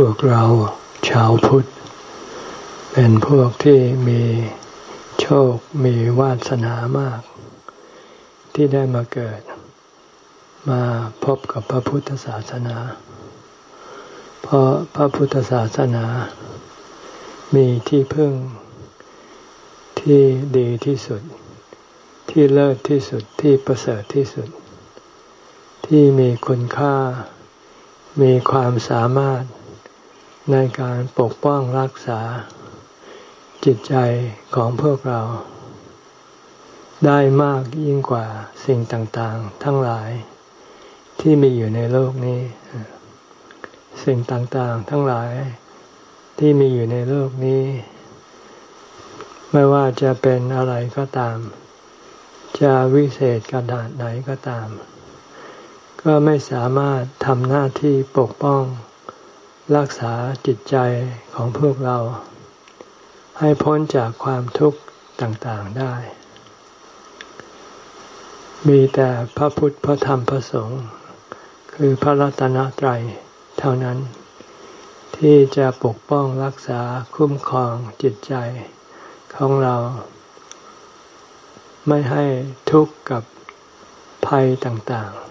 พวกเราชาวพุทธ เป็นพวกที่มีโชคมีวาสนามาก ที่ได้มาเกิด มาพบกับพระพุทธศาสนา เพราะพระพุทธศาสนา มีที่พึ่งที่ดีที่สุด ที่เลิศที่สุดที่ประเสริฐที่สุด ที่มีคุณค่ามีความสามารถ ในการปกป้องรักษา จิตใจของพวกเรา ได้มากยิ่งกว่าสิ่งต่างๆ ทั้งหลายที่มีอยู่ในโลกนี้ สิ่งต่างๆ ทั้งหลายที่มีอยู่ในโลกนี้ ไม่ว่าจะเป็นอะไรก็ตาม จะวิเศษกระดาษไหนก็ตาม ก็ไม่สามารถทำหน้าที่ปกป้อง รักษาจิตใจของพวกเรา ให้พ้นจากความทุกข์ต่างๆได้ มีแต่พระพุทธพระธรรมพระสงฆ์คือพระรัตนตรัยเท่านั้น ที่จะปกป้องรักษาคุ้มครองจิตใจของเรา ไม่ให้ทุกข์กับภัยต่างๆ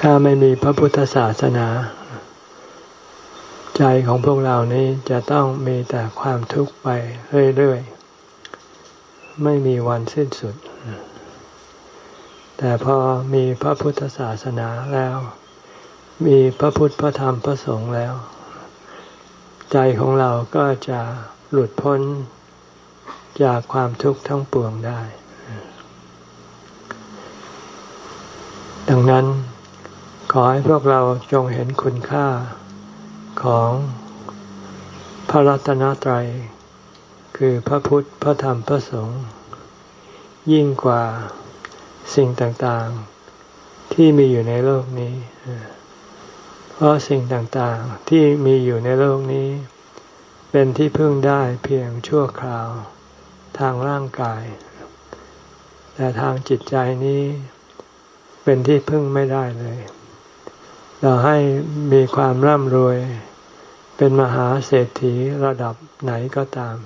ถ้าไม่มีพระพุทธศาสนา ใจของพวกเรานี้จะต้องมีแต่ความทุกข์ไปเรื่อยๆ ไม่มีวันสิ้นสุด แต่พอมีพระพุทธศาสนาแล้ว มีพระพุทธพระธรรมพระสงฆ์แล้ว ใจของเราก็จะหลุดพ้นจากความทุกข์ทั้งปวงได้ ดังนั้น อให้พวกเราจงเห็นคุณค่าของพระรัตนตรัย คือพระพุทธ พระธรรม พระสงฆ์ ยิ่งกว่าสิ่งต่างๆ ที่มีอยู่ในโลกนี้ เพราะสิ่งต่างๆ ที่มีอยู่ในโลกนี้ เป็นที่พึ่งได้เพียงชั่วคราวทางร่างกาย แต่ทางจิตใจนี้ เป็นที่พึ่งไม่ได้เลย เราให้มีความร่ำรวย เป็นมหาเศรษฐีระดับไหนก็ตาม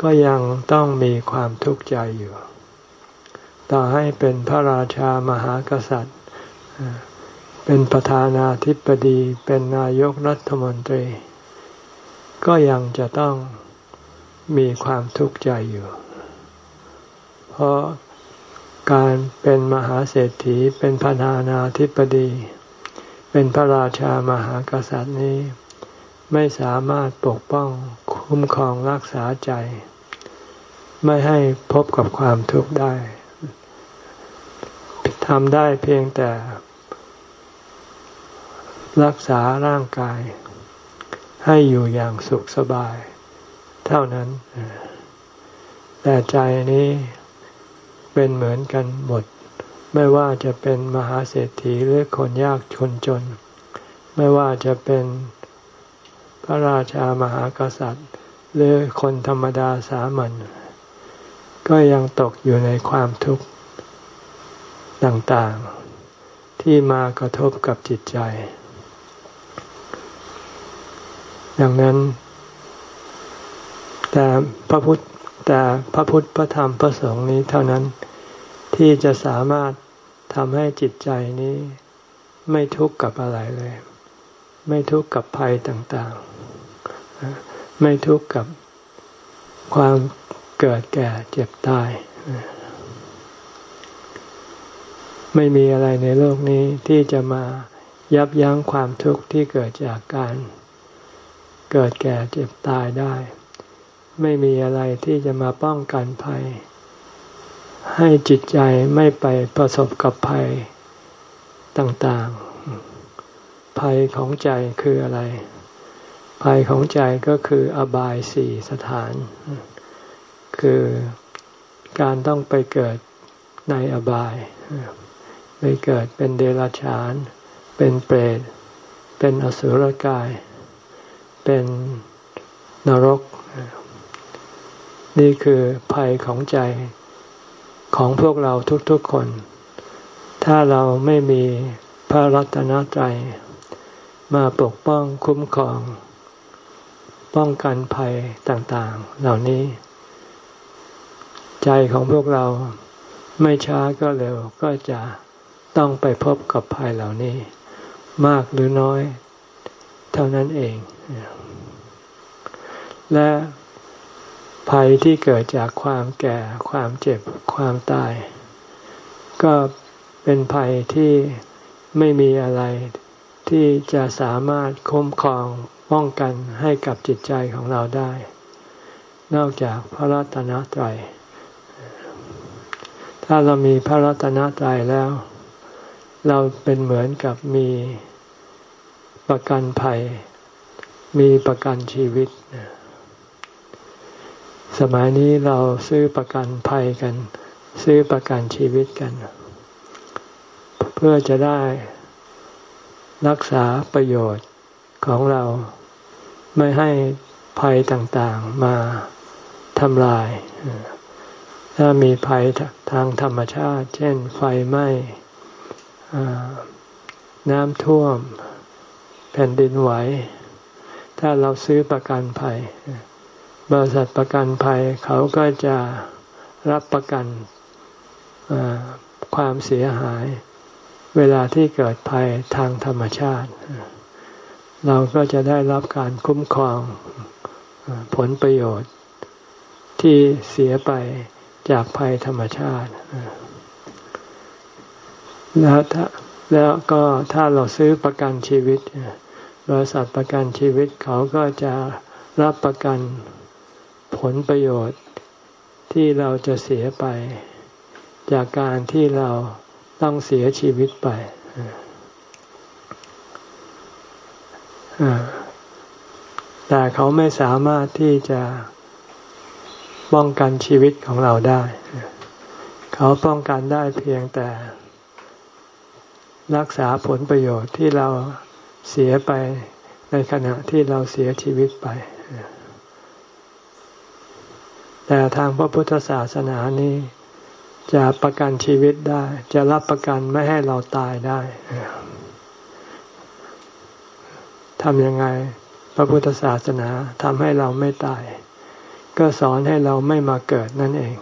ก็ยังต้องมีความทุกข์ใจอยู่ ต่อให้เป็นพระราชามหากษัตริย์ เป็นประธานาธิบดี เป็นนายกรัฐมนตรี ก็ยังจะต้องมีความทุกข์ใจอยู่ เพราะ การเป็นมหาเศรษฐีเป็นพระนานาธิปดี เป็นพระราชามหากษัตริย์นี้ ไม่สามารถปกป้องคุ้มครองรักษาใจ ไม่ให้พบกับความทุกข์ได้ทำได้เพียงแต่ รักษาร่างกาย ให้อยู่อย่างสุขสบาย เท่านั้น แต่ใจนี้ เป็นเหมือนกันหมด ไม่ว่าจะเป็นมหาเศรษฐีหรือคนยากชนจน ไม่ว่าจะเป็นพระราชามหากษัตริย์ หรือคนธรรมดาสามัญก็ยังตกอยู่ในความทุกข์ต่างๆ ที่มากระทบกับจิตใจ ดังนั้น แต่พระพุทธ แต่พระพุทธพระธรรมพระสงฆ์นี้เท่านั้น ที่จะสามารถทำให้จิตใจนี้ไม่ทุกข์กับอะไรเลย ไม่ทุกข์กับภัยต่างๆ ไม่ทุกข์กับความเกิดแก่เจ็บตาย ไม่มีอะไรในโลกนี้ที่จะมายับยั้งความทุกข์ที่เกิดจากการ เกิดแก่เจ็บตายได้ ไม่มีอะไรที่จะมาป้องกันภัย ให้จิตใจไม่ไปประสบกับภัยต่างๆ ภัยของใจคืออะไร ภัยของใจก็คืออบายสี่สถาน คือการต้องไปเกิดในอบาย ไปเกิดเป็นเดรัจฉาน เป็นเปรต เป็นอสุรกาย เป็นนรก นี่คือภัยของใจของพวกเราทุกๆคน ถ้าเราไม่มีพระรัตนตรัยมาปกป้องคุ้มครอง ป้องกันภัยต่างๆ เหล่านี้ ใจของพวกเราไม่ช้าก็เร็วก็จะต้องไปพบกับภัยเหล่านี้ มากหรือน้อย เท่านั้นเอง และ ภัยที่เกิดจากความแก่ ความเจ็บ ความตาย ก็เป็นภัยที่ไม่มีอะไรที่จะสามารถคุ้มครองป้องกันให้กับจิตใจของเราได้ นอกจากพระรัตนตรัย ถ้าเรามีพระรัตนตรัยแล้ว เราเป็นเหมือนกับมีประกันภัย มีประกันชีวิต สมัยนี้เราซื้อประกันภัยกัน ซื้อประกันชีวิตกัน เพื่อจะได้รักษาประโยชน์ของเราไม่ให้ภัยต่างๆมาทำลาย ถ้ามีภัยทางธรรมชาติ เช่นไฟไหม้น้ำท่วม แผ่นดินไหว ถ้าเราซื้อประกันภัย บริษัทประกันภัยเขาก็จะรับประกันความเสียหาย เวลาที่เกิดภัยทางธรรมชาติ เราก็จะได้รับการคุ้มครองผลประโยชน์ที่เสียไปจากภัยธรรมชาติ แล้วถ้าแล้วก็ถ้าเราซื้อประกันชีวิต บริษัทประกันชีวิตเขาก็จะรับประกัน ผลประโยชน์ที่เราจะเสียไป จากการที่เราต้องเสียชีวิตไป แต่เขาไม่สามารถที่จะป้องกันชีวิตของเราได้ เขาป้องกันได้เพียงแต่ รักษาผลประโยชน์ที่เราเสียไปในขณะที่เราเสียชีวิตไป แต่ทางพระพุทธศาสนานี้ จะประกันชีวิตได้ จะรับประกันไม่ให้เราตายได้ทำยังไง พระพุทธศาสนาทำให้เราไม่ตาย ก็สอนให้เราไม่มาเกิดนั่นเอง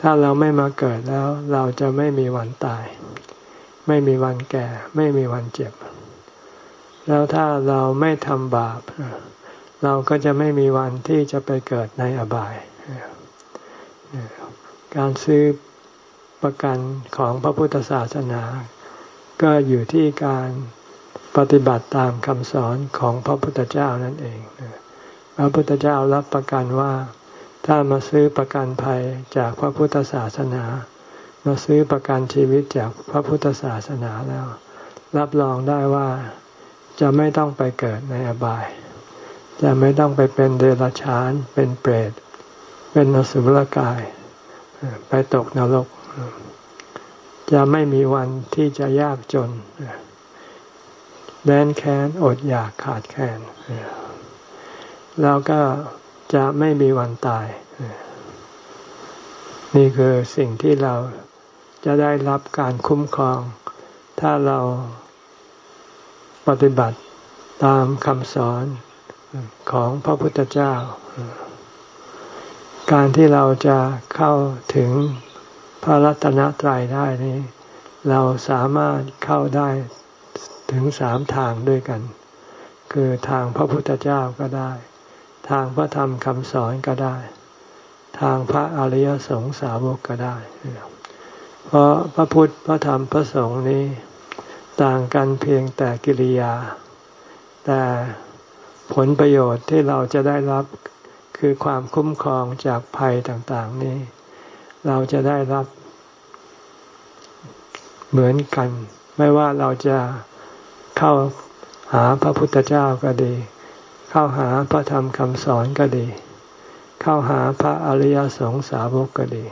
ถ้าเราไม่มาเกิดแล้ว เราจะไม่มีวันตาย ไม่มีวันแก่ ไม่มีวันเจ็บ แล้วถ้าเราไม่ทำบาป เราก็จะไม่มีวันที่จะไปเกิดในอบาย การซื้อประกันของพระพุทธศาสนา ก็อยู่ที่การปฏิบัติตามคำสอนของพระพุทธเจ้านั่นเอง พระพุทธเจ้ารับประกันว่า ถ้ามาซื้อประกันภัยจากพระพุทธศาสนา มาซื้อประกันชีวิตจากพระพุทธศาสนาแล้ว รับรองได้ว่าจะไม่ต้องไปเกิดในอบาย จะไม่ต้องไปเป็นเดรัจฉาน เป็นเปรต เป็นนสุรกาย ไปตกนรก จะไม่มีวันที่จะยากจนแดนแค้นอดอยากขาดแคลนแล้วก็จะไม่มีวันตาย นี่คือสิ่งที่เราจะได้รับการคุ้มครอง ถ้าเราปฏิบัติตามคำสอน ของพระพุทธเจ้า การที่เราจะเข้าถึงพระรัตนตรัยได้นี้ เราสามารถเข้าได้ถึงสามทางด้วยกัน คือทางพระพุทธเจ้าก็ได้ ทางพระธรรมคำสอนก็ได้ ทางพระอริยสงสาวกก็ได้ เพราะพระพุทธพระธรรมพระสงฆ์นี้ ต่างกันเพียงแต่กิริยา แต่ ผลประโยชน์ที่เราจะได้รับคือความคุ้มครองจากภัยต่างๆนี้ เราจะได้รับ เหมือนกัน ไม่ว่าเราจะเข้าหาพระพุทธเจ้าก็ดี เข้าหาพระธรรมคำสอนก็ดี เข้าหาพระอริยสงสาวกก็ดี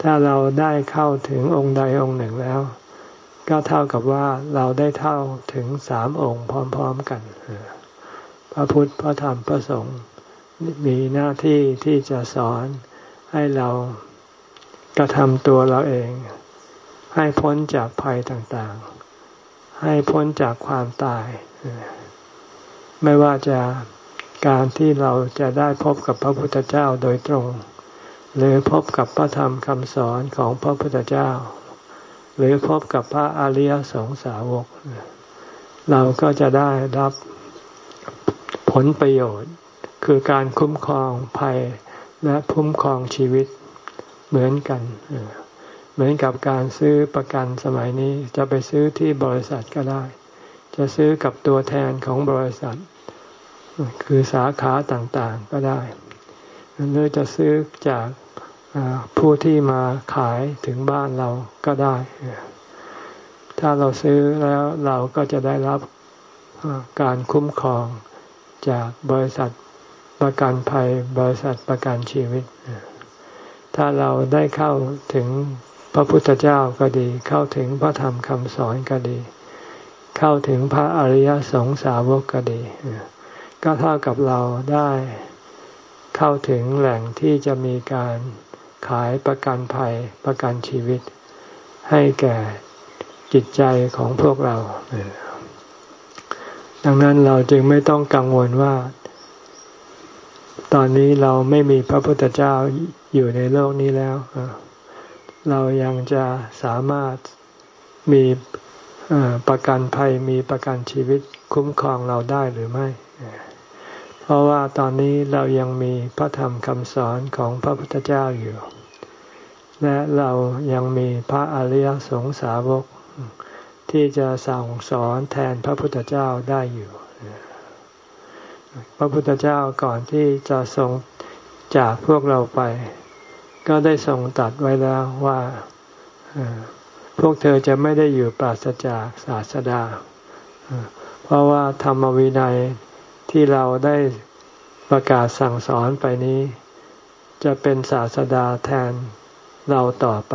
ถ้าเราได้เข้าถึงองค์ใดองค์หนึ่งแล้ว ก็เท่ากับว่าเราได้เท่าถึงสามองค์พร้อม ๆกัน พระพุทธพระธรรมพระสงฆ์มีหน้าที่ที่จะสอนให้เรากระทำตัวเราเอง ให้พ้นจากภัยต่างๆ ให้พ้นจากความตาย ไม่ว่าจะการที่เราจะได้พบกับพระพุทธเจ้าโดยตรง หรือพบกับพระธรรมคำสอนของพระพุทธเจ้า หรือพบกับพระอริยสงสาวก เราก็จะได้รับ ผลประโยชน์ คือการคุ้มครองภัยและคุ้มครองชีวิตเหมือนกันเหมือนกับการซื้อประกันสมัยนี้จะไปซื้อที่บริษัทก็ได้ จะซื้อกับตัวแทนของบริษัท คือสาขาต่างๆก็ได้หรือจะซื้อจากผู้ที่มาขายถึงบ้านเราก็ได้ ถ้าเราซื้อแล้วเราก็จะได้รับการคุ้มครอง จากบริษัทประกันภัย บริษัทประกันชีวิต ถ้าเราได้เข้าถึงพระพุทธเจ้าก็ดี เข้าถึงพระธรรมคำสอนก็ดี เข้าถึงพระอริยสงสาวกก็ดี ก็เท่ากับเราได้เข้าถึงแหล่งที่จะมีการขายประกันภัยประกันชีวิต ให้แก่จิตใจของพวกเรา ดังนั้นเราจึงไม่ต้องกังวลว่า ตอนนี้เราไม่มีพระพุทธเจ้าอยู่ในโลกนี้แล้ว เรายังจะสามารถมีประกันภัยมีประกันชีวิตคุ้มครองเราได้หรือไม่ เพราะว่าตอนนี้เรายังมีพระธรรมคำสอนของพระพุทธเจ้าอยู่ และเรายังมีพระอริยสงสาวก ที่จะสั่งสอนแทนพระพุทธเจ้าได้อยู่ พระพุทธเจ้าก่อนที่จะทรงจากพวกเราไป ก็ได้ทรงตัดไว้แล้วว่าพวกเธอจะไม่ได้อยู่ปราศจากศาสดา เพราะว่าธรรมวินัยที่เราได้ประกาศสั่งสอนไปนี้ จะเป็นศาสดาแทนเราต่อไป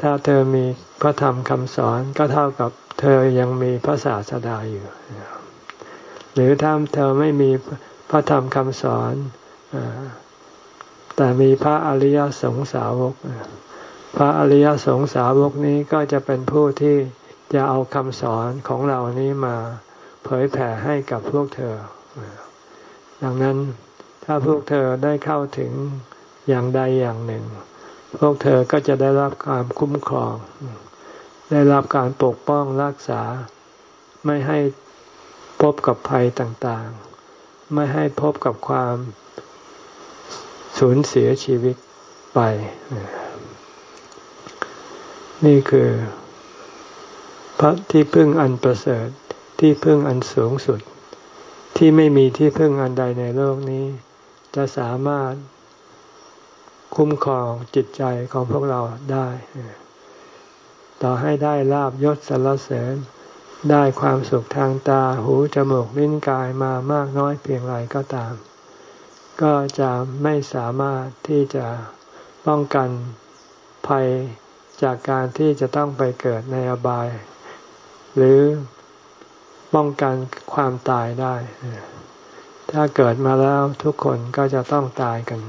ถ้าเธอมีพระธรรมคำสอนก็เท่ากับเธอยังมีพระศาสดาอยู่ หรือถ้าเธอไม่มีพระธรรมคำสอนแต่มีพระอริยสงสาวก พระอริยสงสาวกนี้ก็จะเป็นผู้ที่จะเอาคำสอนของเรานี้มาเผยแผ่ให้กับพวกเธอ ดังนั้นถ้าพวกเธอได้เข้าถึงอย่างใดอย่างหนึ่ง พวกเธอก็จะได้รับการคุ้มครอง ได้รับการปกป้องรักษา ไม่ให้พบกับภัยต่างๆ ไม่ให้พบกับความสูญเสียชีวิตไป นี่คือ พระที่พึ่งอันประเสริฐที่พึ่งอันสูงสุด ที่ไม่มีที่พึ่งอันใดในโลกนี้ จะสามารถ คุ้มครองจิตใจของพวกเราได้ ต่อให้ได้ลาบยศสรรเสริญ ได้ความสุขทางตาหูจมูกลิ้นกายมามากน้อยเพียงไรก็ตาม ก็จะไม่สามารถที่จะป้องกันภัยจากการที่จะต้องไปเกิดในอบาย หรือป้องกันความตายได้ ถ้าเกิดมาแล้วทุกคนก็จะต้องตายกัน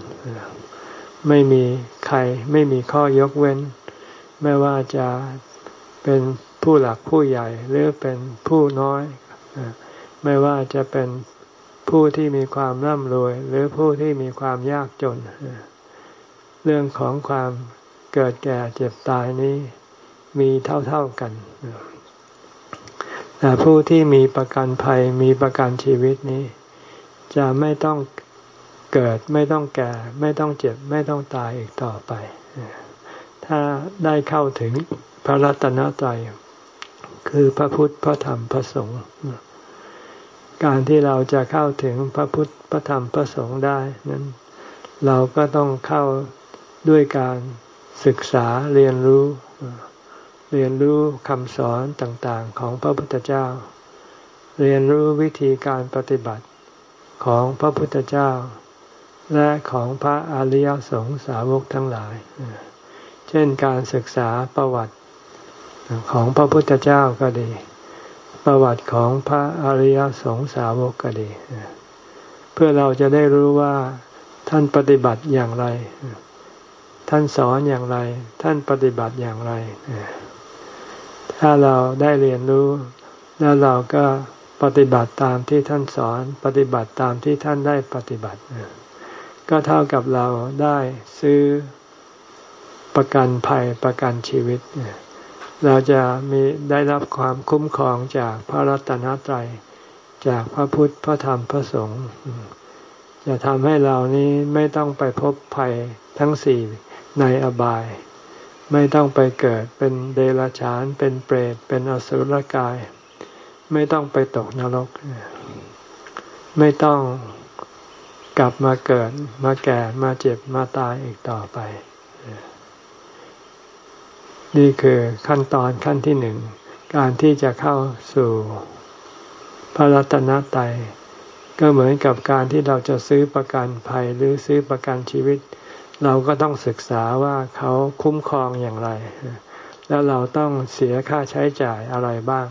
ไม่มีใครไม่มีข้อยกเว้น ไม่ว่าจะเป็นผู้หลักผู้ใหญ่หรือเป็นผู้น้อย ไม่ว่าจะเป็นผู้ที่มีความร่ำรวย หรือผู้ที่มีความยากจน เรื่องของความเกิดแก่เจ็บตายนี้มีเท่าๆกัน แต่ผู้ที่มีประกันภัยมีประกันชีวิตนี้ จะไม่ต้อง เกิดไม่ต้องแก่ ไม่ต้องเจ็บ ไม่ต้องตายอีกต่อไป ถ้าได้เข้าถึงพระรัตนตรัยคือพระพุทธพระธรรมพระสงฆ์การที่เราจะเข้าถึงพระพุทธพระธรรมพระสงฆ์ได้นั้น เราก็ต้องเข้าด้วยการศึกษาเรียนรู้เรียนรู้คำสอนต่างๆ ของพระพุทธเจ้า เรียนรู้วิธีการปฏิบัติของพระพุทธเจ้า และของพระอริยสงสาวกทั้งหลาย เช่นการศึกษาประวัติของพระพุทธเจ้าก็ดี ประวัติของพระอริยสงสาวกก็ดี เพื่อเราจะได้รู้ว่าท่านปฏิบัติอย่างไร ท่านสอนอย่างไร ท่านปฏิบัติอย่างไร ถ้าเราได้เรียนรู้ แล้วเราก็ปฏิบัติตามที่ท่านสอน ปฏิบัติตามที่ท่านได้ปฏิบัติ ก็เท่ากับเราได้ซื้อประกันภัยประกันชีวิต เราจะมีได้รับความคุ้มครองจากพระรัตนตรัย จากพระพุทธพระธรรมพระสงฆ์จะทำให้เรานี้ไม่ต้องไปพบภัยทั้งสี่ในอบาย ไม่ต้องไปเกิดเป็นเดรัจฉานเป็นเปรตเป็นอสุรกาย ไม่ต้องไปตกนรก ไม่ต้อง กลับมาเกิดมาแก่มาเจ็บมาตายอีกต่อไป นี่คือขั้นตอนขั้นที่หนึ่ง การที่จะเข้าสู่พระรัตนตรัยก็เหมือนกับการที่เราจะซื้อประกันภัยหรือซื้อประกันชีวิต เราก็ต้องศึกษาว่าเขาคุ้มครองอย่างไร แล้วเราต้องเสียค่าใช้จ่ายอะไรบ้าง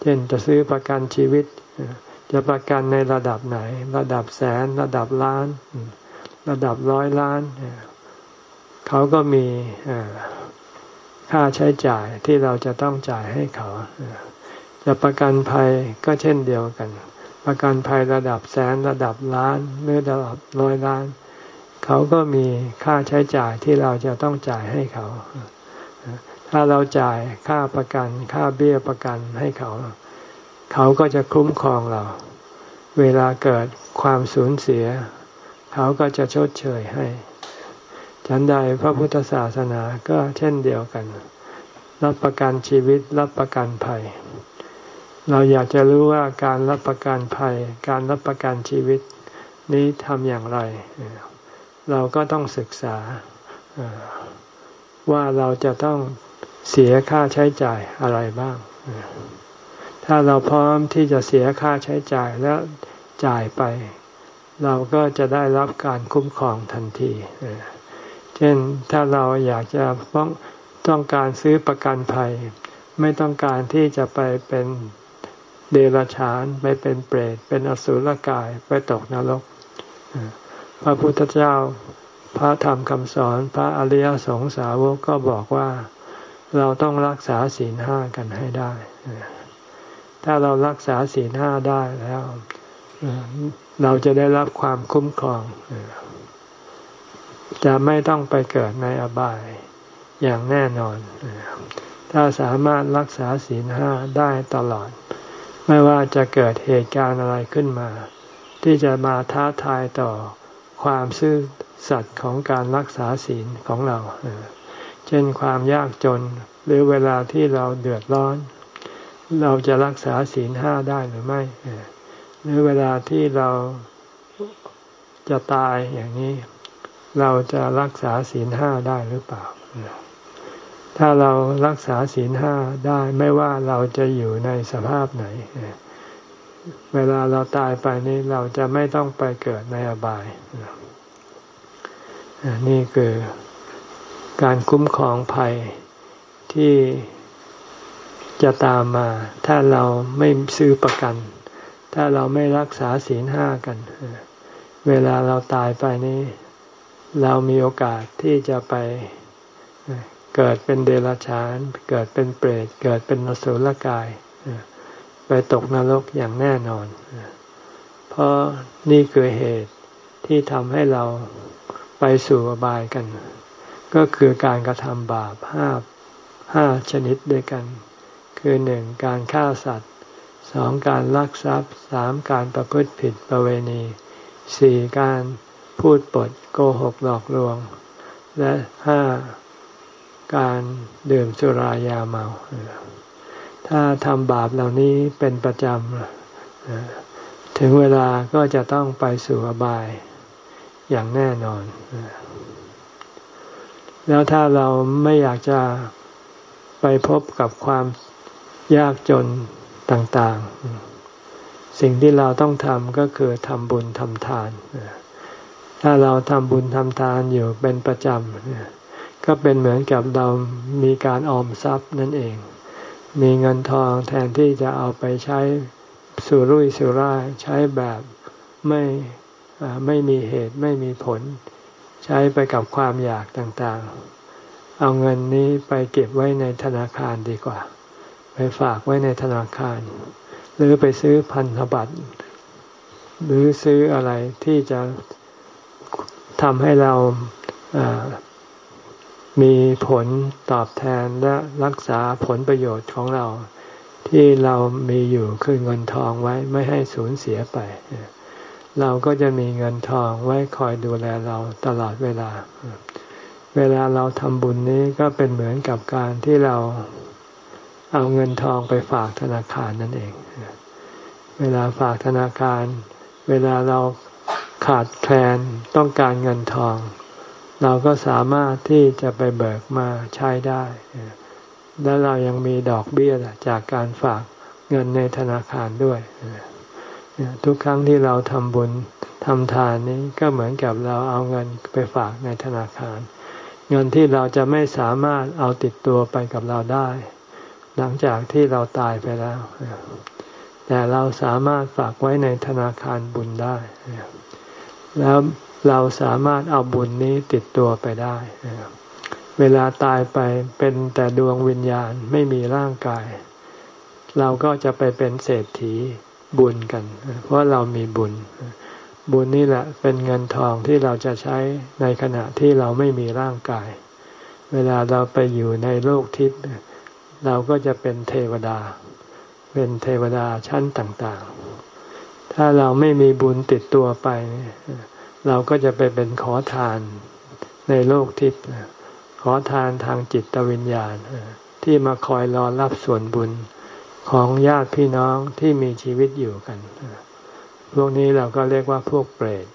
เช่นจะซื้อประกันชีวิต จะประกันในระดับไหน ระดับแสน ระดับล้าน ระดับร้อยล้าน เขาก็มีค่าใช้จ่ายที่เราจะต้องจ่ายให้เขา จะประกันภัยก็เช่นเดียวกัน ประกันภัยระดับแสนระดับล้านหรือระดับร้อยล้าน เขาก็มีค่าใช้จ่ายที่เราจะต้องจ่ายให้เขา ถ้าเราจ่ายค่าประกัน ค่าเบี้ยประกันให้เขา เขาก็จะคุ้มครองเรา เวลาเกิดความสูญเสีย เขาก็จะชดเชยให้ ฉันใดพระพุทธศาสนาก็เช่นเดียวกัน รับประกันชีวิตรับประกันภัย เราอยากจะรู้ว่าการรับประกันภัย การรับประกันชีวิตนี้ทำอย่างไร เราก็ต้องศึกษาว่าเราจะต้องเสียค่าใช้จ่ายอะไรบ้าง ถ้าเราพร้อมที่จะเสียค่าใช้จ่ายแล้วจ่ายไป เราก็จะได้รับการคุ้มครองทันที เช่นถ้าเราอยากจะต้องต้องการซื้อประกันภัย ไม่ต้องการที่จะไปเป็นเดรัจฉานไปเป็นเปรตเป็นอสุรกายไปตกนรก พระพุทธเจ้าพระธรรมคำสอนพระอริยสงสาวกก็บอกว่าเราต้องรักษาศีลห้ากันให้ได้ ถ้าเรารักษาศีลห้าได้แล้ว เราจะได้รับความคุ้มครอง จะไม่ต้องไปเกิดในอบายอย่างแน่นอน ถ้าสามารถรักษาศีลห้าได้ตลอด ไม่ว่าจะเกิดเหตุการณ์อะไรขึ้นมา ที่จะมาท้าทายต่อความซื่อสัตย์ของการรักษาศีลของเรา เช่นความยากจนหรือเวลาที่เราเดือดร้อน เราจะรักษาศีลห้าได้หรือไม่หรือเวลาที่เราจะตายอย่างนี้ เราจะรักษาศีลห้าได้หรือเปล่า ถ้าเรารักษาศีลห้าได้ไม่ว่าเราจะอยู่ในสภาพไหน เวลาเราตายไปนี้เราจะไม่ต้องไปเกิดในอบาย นี่คือการคุ้มครองภัยที่ จะตามมา ถ้าเราไม่ซื้อประกัน ถ้าเราไม่รักษาศีลห้ากัน เวลาเราตายไปนี้ เรามีโอกาสที่จะไปเกิดเป็นเดรัจฉาน เกิดเป็นเปรต เกิดเป็นนสุลกาย ไปตกนรกอย่างแน่นอน เพราะนี่คือเหตุที่ทำให้เราไปสู่อบายกัน ก็คือการกระทำบาปห้าห้าชนิดด้วยกัน คือหนึ่งการฆ่าสัตว์สองการลักทรัพย์สามการประพฤติผิดประเวณีสี่การพูดปดโกหกหลอกลวง และห้าการดื่มสุรายาเมา ถ้าทำบาปเหล่านี้เป็นประจำถึงเวลาก็จะต้องไปสู่อบายอย่างแน่นอน แล้วถ้าเราไม่อยากจะไปพบกับความ ยากจนต่างๆ สิ่งที่เราต้องทำก็คือทำบุญทำทาน ถ้าเราทำบุญทำทานอยู่เป็นประจำก็เป็นเหมือนกับเรามีการออมทรัพย์นั่นเอง มีเงินทองแทนที่จะเอาไปใช้สุรุ่ยสุร่ายใช้แบบไม่ไม่มีเหตุไม่มีผล ใช้ไปกับความอยากต่างๆ เอาเงินนี้ไปเก็บไว้ในธนาคารดีกว่า ไปฝากไว้ในธนาคาร หรือไปซื้อพันธบัตรหรือซื้ออะไรที่จะทำให้เรามีผลตอบแทนและรักษาผลประโยชน์ของเรา ที่เรามีอยู่คือเงินทองไว้ไม่ให้สูญเสียไป เราก็จะมีเงินทองไว้คอยดูแลเราตลอดเวลา เวลาเราทำบุญนี้ก็เป็นเหมือนกับการที่เรา เอาเงินทองไปฝากธนาคารนั่นเอง เวลาฝากธนาคาร เวลาเราขาดแคลนต้องการเงินทอง เราก็สามารถที่จะไปเบิกมาใช้ได้ แล้วเรายังมีดอกเบี้ยจากการฝากเงินในธนาคารด้วย ทุกครั้งที่เราทำบุญทำทานนี้ก็เหมือนกับเราเอาเงินไปฝากในธนาคาร เงินที่เราจะไม่สามารถเอาติดตัวไปกับเราได้ หลังจากที่เราตายไปแล้ว แต่เราสามารถฝากไว้ในธนาคารบุญได้ แล้วเราสามารถเอาบุญนี้ติดตัวไปได้ เวลาตายไปเป็นแต่ดวงวิญญาณไม่มีร่างกาย เราก็จะไปเป็นเศรษฐีบุญกัน เพราะเรามีบุญ บุญนี่แหละเป็นเงินทองที่เราจะใช้ในขณะที่เราไม่มีร่างกาย เวลาเราไปอยู่ในโลกทิพย์ เราก็จะเป็นเทวดา เป็นเทวดาชั้นต่างๆ ถ้าเราไม่มีบุญติดตัวไป เราก็จะไปเป็นขอทานในโลกทิพย์ขอทานทางจิตวิญญาณที่มาคอยรอรับส่วนบุญของญาติพี่น้องที่มีชีวิตอยู่กัน พวกนี้เราก็เรียกว่าพวกเปรต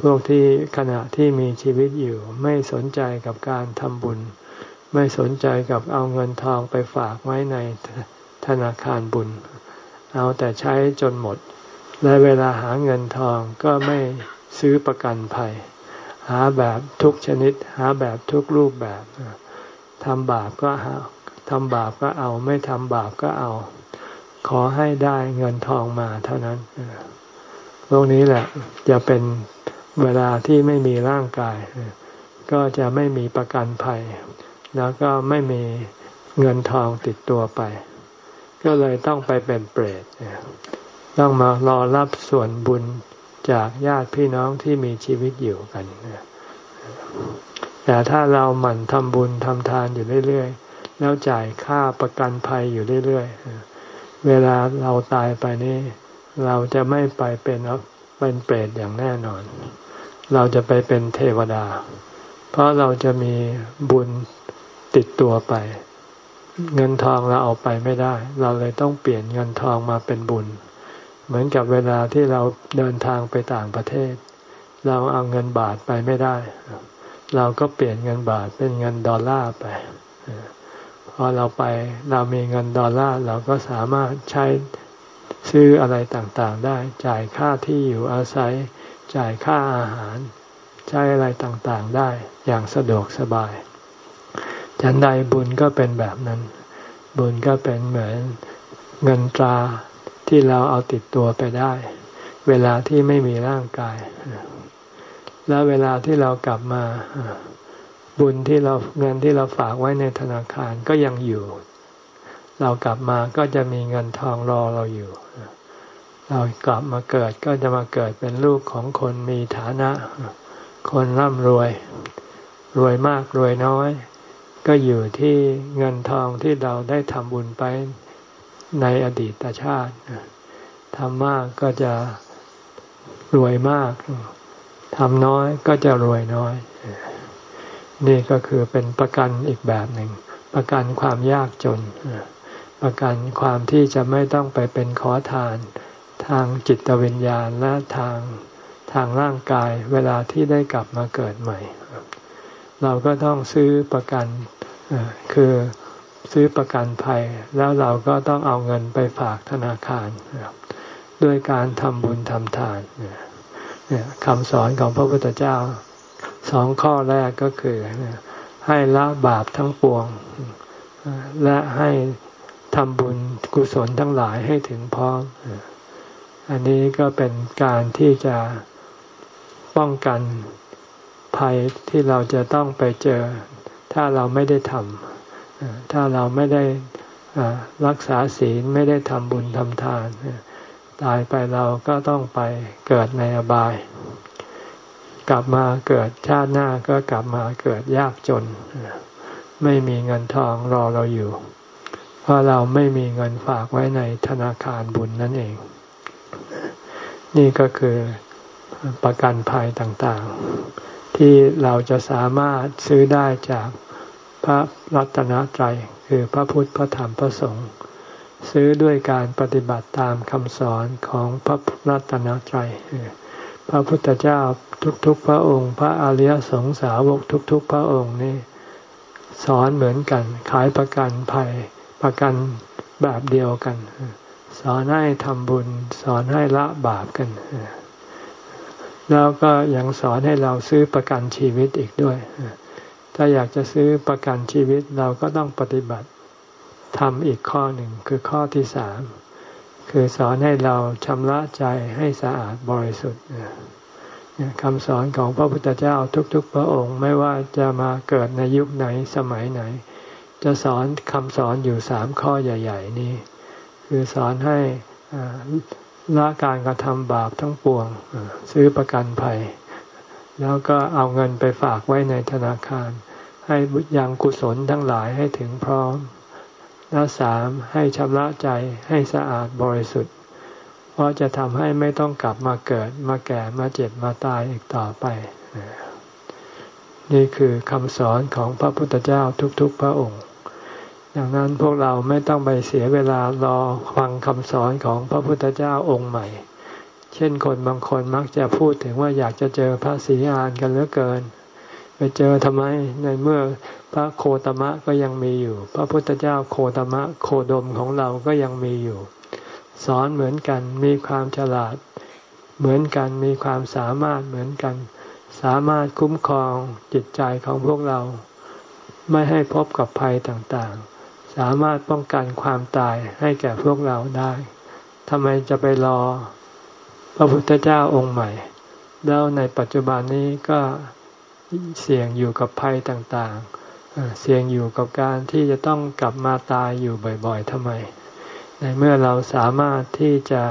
พวกที่ขณะที่มีชีวิตอยู่ไม่สนใจกับการทำบุญ ไม่สนใจกับเอาเงินทองไปฝากไว้ในธนาคารบุญ เอาแต่ใช้จนหมด และเวลาหาเงินทองก็ไม่ซื้อประกันภัย หาแบบทุกชนิด หาแบบทุกรูปแบบทำบาปก็หาทำบาปก็เอา ไม่ทำบาปก็เอา ขอให้ได้เงินทองมาเท่านั้นโลกนี้แหละจะเป็นเวลาที่ไม่มีร่างกาย ก็จะไม่มีประกันภัย แล้วก็ไม่มีเงินทองติดตัวไป ก็เลยต้องไปเป็นเปรตต้องมารอรับส่วนบุญจากญาติพี่น้องที่มีชีวิตอยู่กันแต่ถ้าเราหมั่นทำบุญทำทานอยู่เรื่อยๆ แล้วจ่ายค่าประกันภัยอยู่เรื่อยๆ เวลาเราตายไปนี่ เราจะไม่ไปเป็นเป็นเปรตอย่างแน่นอน เราจะไปเป็นเทวดา เพราะเราจะมีบุญ ติดตัวไป เงินทองเราเอาไปไม่ได้ เราเลยต้องเปลี่ยนเงินทองมาเป็นบุญ เหมือนกับเวลาที่เราเดินทางไปต่างประเทศ เราเอาเงินบาทไปไม่ได้ เราก็เปลี่ยนเงินบาทเป็นเงินดอลลาร์ไปพอเราไปเรามีเงินดอลลาร์เราก็สามารถใช้ซื้ออะไรต่างๆ ได้ จ่ายค่าที่อยู่อาศัย จ่ายค่าอาหาร ใช้อะไรต่างๆ ได้อย่างสะดวกสบาย ฉันใดบุญก็เป็นแบบนั้น บุญก็เป็นเหมือนเงินตราที่เราเอาติดตัวไปได้ เวลาที่ไม่มีร่างกาย แล้วเวลาที่เรากลับมาบุญที่เราเงินที่เราฝากไว้ในธนาคารก็ยังอยู่ เรากลับมาก็จะมีเงินทองรอเราอยู่ เรากลับมาเกิดก็จะมาเกิดเป็นลูกของคนมีฐานะ คนร่ำรวย รวยมากรวยน้อย ก็อยู่ที่เงินทองที่เราได้ทำบุญไปในอดีตชาติทำมากก็จะรวยมากทำน้อยก็จะรวยน้อย นี่ก็คือเป็นประกันอีกแบบหนึ่ง ประกันความยากจน ประกันความที่จะไม่ต้องไปเป็นขอทาน ทางจิตวิญญาณและทางทางร่างกายเวลาที่ได้กลับมาเกิดใหม่ เราก็ต้องซื้อประกันคือซื้อประกันภัย แล้วเราก็ต้องเอาเงินไปฝากธนาคารด้วยการทำบุญทำทานคำสอนของพระพุทธเจ้าสองข้อแรกก็คือ ให้ละบาปทั้งปวง และให้ทำบุญกุศลทั้งหลายให้ถึงพร้อมอันนี้ก็เป็นการที่จะป้องกัน ภัยที่เราจะต้องไปเจอ ถ้าเราไม่ได้ทำถ้าเราไม่ได้รักษาศีลไม่ได้ทำบุญทำทาน ตายไปเราก็ต้องไปเกิดในอบาย กลับมาเกิดชาติหน้าก็กลับมาเกิดยากจน ไม่มีเงินทองรอเราอยู่ เพราะเราไม่มีเงินฝากไว้ในธนาคารบุญนั่นเอง นี่ก็คือประกันภัยต่างๆ ที่เราจะสามารถซื้อได้จากพระรัตนตรัยคือพระพุทธพระธรรมพระสงฆ์ซื้อด้วยการปฏิบัติตามคำสอนของพระรัตนตรัยพระพุทธเจ้าทุกๆ พระองค์ พระอริยสงสาวกทุก ๆ พระองค์นี่สอนเหมือนกัน ขายประกันภัยประกันแบบเดียวกัน สอนให้ทำบุญ สอนให้ละบาปกัน แล้วก็ยังสอนให้เราซื้อประกันชีวิตอีกด้วย ถ้าอยากจะซื้อประกันชีวิตเราก็ต้องปฏิบัติทำอีกข้อหนึ่งคือข้อที่สามคือสอนให้เราชำระใจให้สะอาดบริสุทธิ์คำสอนของพระพุทธเจ้าทุก ๆ พระองค์ไม่ว่าจะมาเกิดในยุคไหนสมัยไหน จะสอนคำสอนอยู่สามข้อใหญ่ ๆ นี้ คือสอนให้ ละการกระทำบาปทั้งปวง ซื้อประกันภัย แล้วก็เอาเงินไปฝากไว้ในธนาคาร ให้ยังกุศลทั้งหลายให้ถึงพร้อม และสามให้ชำระใจให้สะอาดบริสุทธิ์ เพราะจะทำให้ไม่ต้องกลับมาเกิดมาแก่มาเจ็บมาตายอีกต่อไป นี่คือคำสอนของพระพุทธเจ้าทุกๆพระองค์ ดังนั้นพวกเราไม่ต้องไปเสียเวลารอฟังคำสอนของพระพุทธเจ้าองค์ใหม่ เช่นคนบางคนมักจะพูดถึงว่าอยากจะเจอพระศรีอานกันเหลือเกิน ไปเจอทำไมในเมื่อพระโคตมะก็ยังมีอยู่ พระพุทธเจ้าโคตมะโคดมของเราก็ยังมีอยู่ สอนเหมือนกันมีความฉลาด เหมือนกันมีความสามารถเหมือนกัน สามารถคุ้มครองจิตใจของพวกเรา ไม่ให้พบกับภัยต่างๆ สามารถป้องกันความตายให้แก่พวกเราได้ทำไมจะไปรอ พระพุทธเจ้าองค์ใหม่ แล้วในปัจจุบันนี้ก็เสี่ยงอยู่กับภัยต่างๆ เสี่ยงอยู่กับการที่จะต้องกลับมาตายอยู่บ่อยๆทำไม ในเมื่อเราสามารถที่จะ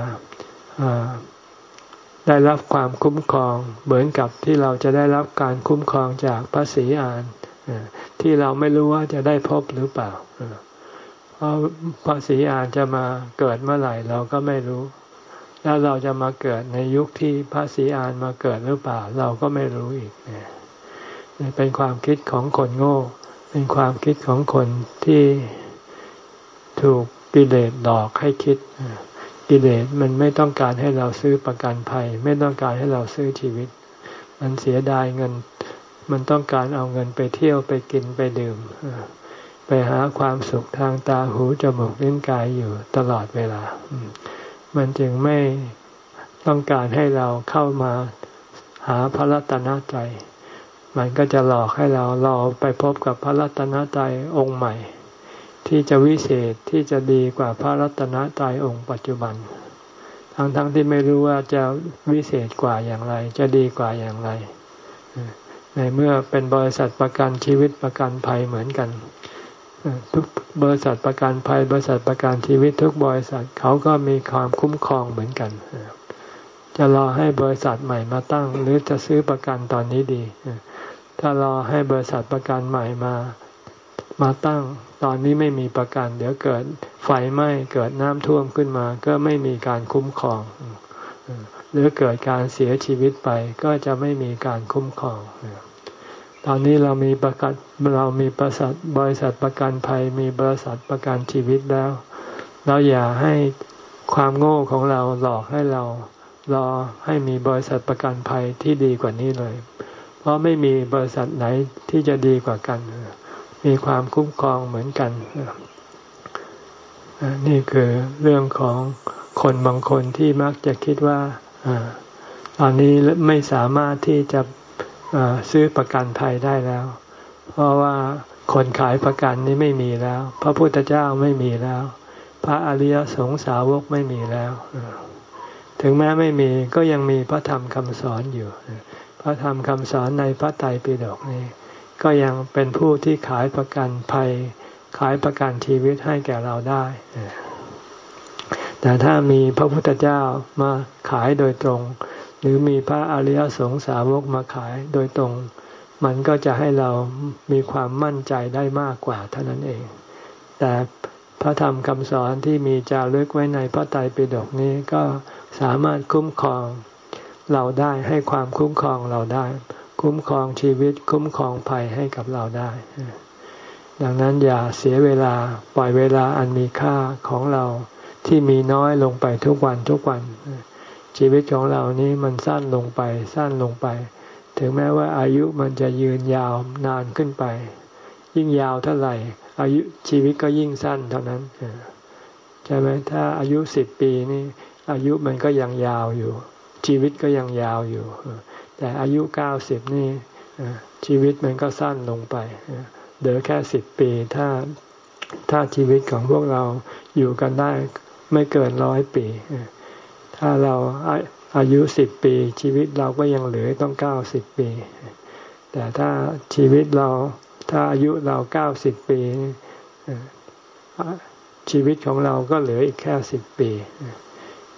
ได้รับความคุ้มครอง เหมือนกับที่เราจะได้รับการคุ้มครองจากพระศรีอานที่เราไม่รู้ว่าจะได้พบหรือเปล่า พราะพระศรีอานจะมาเกิดเมื่อไหร่เราก็ไม่รู้ แล้วเราจะมาเกิดในยุคที่พระศรีอานมาเกิดหรือเปล่า เราก็ไม่รู้อีกเนี่ยเป็นความคิดของคนโง่ เป็นความคิดของคนที่ถูกกิเลสหลอกให้คิดกิเลสมันไม่ต้องการให้เราซื้อประกันภัย ไม่ต้องการให้เราซื้อชีวิต มันเสียดายเงิน มันต้องการเอาเงินไปเที่ยวไปกินไปดื่ม ไปหาความสุขทางตาหูจมูกลิ้นกายอยู่ตลอดเวลา มันจึงไม่ต้องการให้เราเข้ามาหาพระรัตนตรัยมันก็จะหลอกให้เราเราไปพบกับพระรัตนตรัยองค์ใหม่ ที่จะวิเศษที่จะดีกว่าพระรัตนตรัยองค์ปัจจุบัน ทั้งๆทที่ไม่รู้ว่าจะวิเศษกว่าอย่างไร จะดีกว่าอย่างไร ในเมื่อเป็นบริษัทประกันชีวิตประกันภัยเหมือนกัน ทุกบริษัทประกันภัยบริษัทประกันชีวิตทุกบริษัทเขาก็มีความคุ้มครองเหมือนกัน จะรอให้บริษัทใหม่มาตั้ง หรือจะซื้อประกันตอนนี้ดี ถ้ารอให้บริษัทประกันใหม่มามาตั้ง ตอนนี้ไม่มีประกัน เดี๋ยวเกิดไฟไหม้เกิดน้ำท่วมขึ้นมา ก็ไม่มีการคุ้มครอง หรือเกิดการเสียชีวิตไปก็จะไม่มีการคุ้มครอง ตอนนี้เรามีประกันเรามีบริษัทบริษัทประกันภัย มีบริษัทประกันชีวิตแล้ว เราอย่าให้ความโง่ของเราหลอกให้เรารอให้มีบริษัทประกันภัยที่ดีกว่านี้เลย เพราะไม่มีบริษัทไหนที่จะดีกว่ากัน มีความคุ้มครองเหมือนกัน นี่คือเรื่องของคนบางคนที่มักจะคิดว่าตอนนี้ไม่สามารถที่จะ ซื้อประกันภัยได้แล้ว เพราะว่าคนขายประกันนี้ไม่มีแล้ว พระพุทธเจ้าไม่มีแล้ว พระอริยสงสาวกไม่มีแล้ว ถึงแม้ไม่มีก็ยังมีพระธรรมคำสอนอยู่ พระธรรมคำสอนในพระไตรปิฎกนี่ก็ยังเป็นผู้ที่ขายประกันภัย ขายประกันชีวิตให้แก่เราได้แต่ถ้ามีพระพุทธเจ้ามาขายโดยตรง หรือมีพระอริยสงสาวกมาขายโดยตรง มันก็จะให้เรามีความมั่นใจได้มากกว่าเท่านั้นเอง แต่พระธรรมคำสอนที่มีจารึกไว้ในพระไตรปิฎกนี้ก็สามารถคุ้มครองเราได้ให้ความคุ้มครองเราได้ คุ้มครองชีวิตคุ้มครองภัยให้กับเราได้ ดังนั้นอย่าเสียเวลาปล่อยเวลาอันมีค่าของเราที่มีน้อยลงไปทุกวันทุกวัน ชีวิตของเรานี้มันสั้นลงไปสั้นลงไป ถึงแม้ว่าอายุมันจะยืนยาวนานขึ้นไป ยิ่งยาวเท่าไหร่ อายุชีวิตก็ยิ่งสั้นเท่านั้นใช่ไหมถ้าอายุสิบปีนี่อายุมันก็ยังยาวอยู่ ชีวิตก็ยังยาวอยู่ แต่อายุเก้าสิบนี่ชีวิตมันก็สั้นลงไปเดี๋ยวแค่สิบปีถ้าถ้าชีวิตของพวกเราอยู่กันได้ไม่เกินร้อยปี ถ้าเราอายุสิบปี ชีวิตเราก็ยังเหลือต้องเก้าสิบปี แต่ถ้าชีวิตเราถ้าอายุเราเก้าสิบปี ชีวิตของเราก็เหลืออีกแค่สิบปี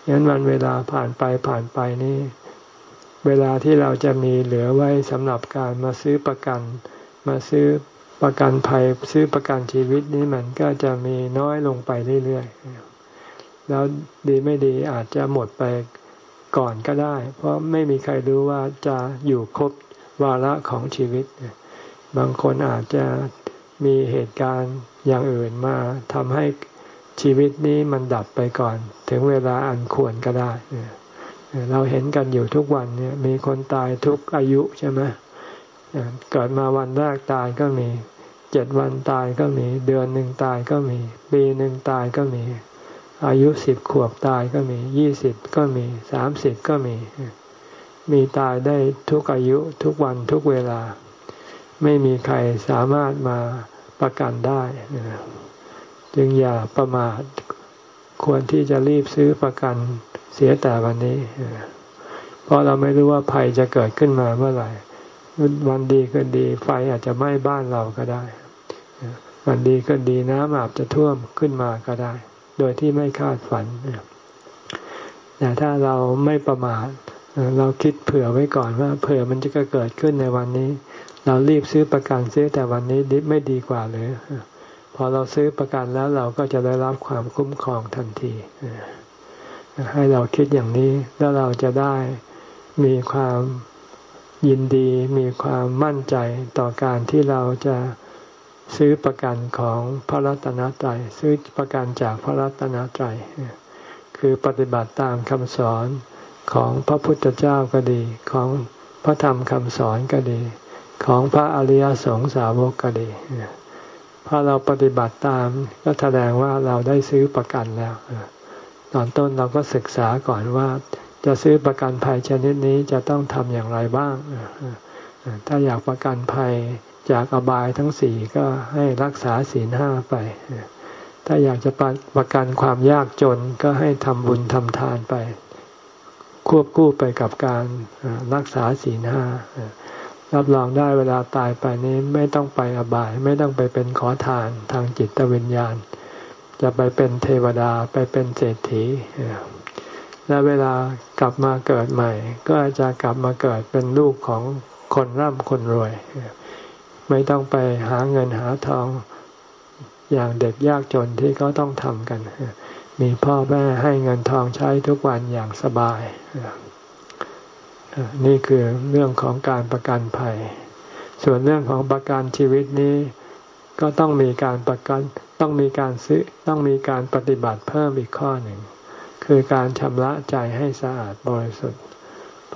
ยันวันเวลาผ่านไปผ่านไปนี่ เวลาที่เราจะมีเหลือไว้สำหรับการมาซื้อประกัน มาซื้อประกันภัย ซื้อประกันชีวิตนี้มันก็จะมีน้อยลงไปเรื่อยๆ แล้วดีไม่ดีอาจจะหมดไปก่อนก็ได้ เพราะไม่มีใครรู้ว่าจะอยู่ครบวาระของชีวิต บางคนอาจจะมีเหตุการณ์อย่างอื่นมาทำให้ชีวิตนี้มันดับไปก่อน ถึงเวลาอันควรก็ได้ เราเห็นกันอยู่ทุกวันเนี่ยมีคนตายทุกอายุใช่ไหมเกิดมาวันแรกตายก็มี เจ็ดวันตายก็มี เดือนหนึ่งตายก็มี ปีหนึ่งตายก็มี อายุสิบขวบตายก็มียี่สิบก็มีสามสิบก็มี มีตายได้ทุกอายุทุกวันทุกเวลา ไม่มีใครสามารถมาประกันได้ จึงอย่าประมาทควรที่จะรีบซื้อประกันเสียแต่วันนี้ เพราะเราไม่รู้ว่าภัยจะเกิดขึ้นมาเมื่อไหร่ วันดีก็ดีไฟอาจจะไหม้บ้านเราก็ได้ วันดีก็ดีน้ำอาจจะท่วมขึ้นมาก็ได้ โดยที่ไม่คาดฝันแต่ถ้าเราไม่ประมาทเราคิดเผื่อไว้ก่อนว่า เผื่อมันจะเกิดขึ้นในวันนี้ เรารีบซื้อประกันซื้อแต่วันนี้ดิไม่ดีกว่าเลยพอเราซื้อประกันแล้วเราก็จะได้รับความคุ้มครองทันทีให้เราคิดอย่างนี้ แล้วเราจะได้มีความยินดี มีความมั่นใจต่อการที่เราจะ ซื้อประกันของพระรัตนตรัยซื้อประกันจากพระรัตนตรัยคือปฏิบัติตามคำสอนของพระพุทธเจ้าก็ดี ของพระธรรมคำสอนก็ดี ของพระอริยสงสาวกก็ดีพอเราปฏิบัติตามก็แสดงว่าเราได้ซื้อประกันแล้วตอนต้นเราก็ศึกษาก่อนว่า จะซื้อประกันภัยชนิดนี้จะต้องทำอย่างไรบ้างถ้าอยากประกันภัย จากอบายทั้งสี่ก็ให้รักษาศีลห้าไป ถ้าอยากจะประกันความยากจนก็ให้ทำบุญทำทานไป ควบคู่ไปกับการรักษาศีลห้ารับรองได้เวลาตายไปนี้ไม่ต้องไปอบาย ไม่ต้องไปเป็นขอทานทางจิตวิญญาณ จะไปเป็นเทวดาไปเป็นเศรษฐีและเวลากลับมาเกิดใหม่ ก็จะกลับมาเกิดเป็นลูกของคนร่ำคนรวย ไม่ต้องไปหาเงินหาทองอย่างเด็กยากจนที่เขาต้องทำกัน มีพ่อแม่ให้เงินทองใช้ทุกวันอย่างสบาย นี่คือเรื่องของการประกันภัย ส่วนเรื่องของประกันชีวิตนี้ ก็ต้องมีการประกัน ต้องมีการซื้อ ต้องมีการปฏิบัติเพิ่มอีกข้อหนึ่ง คือการชำระใจให้สะอาดบริสุทธิ์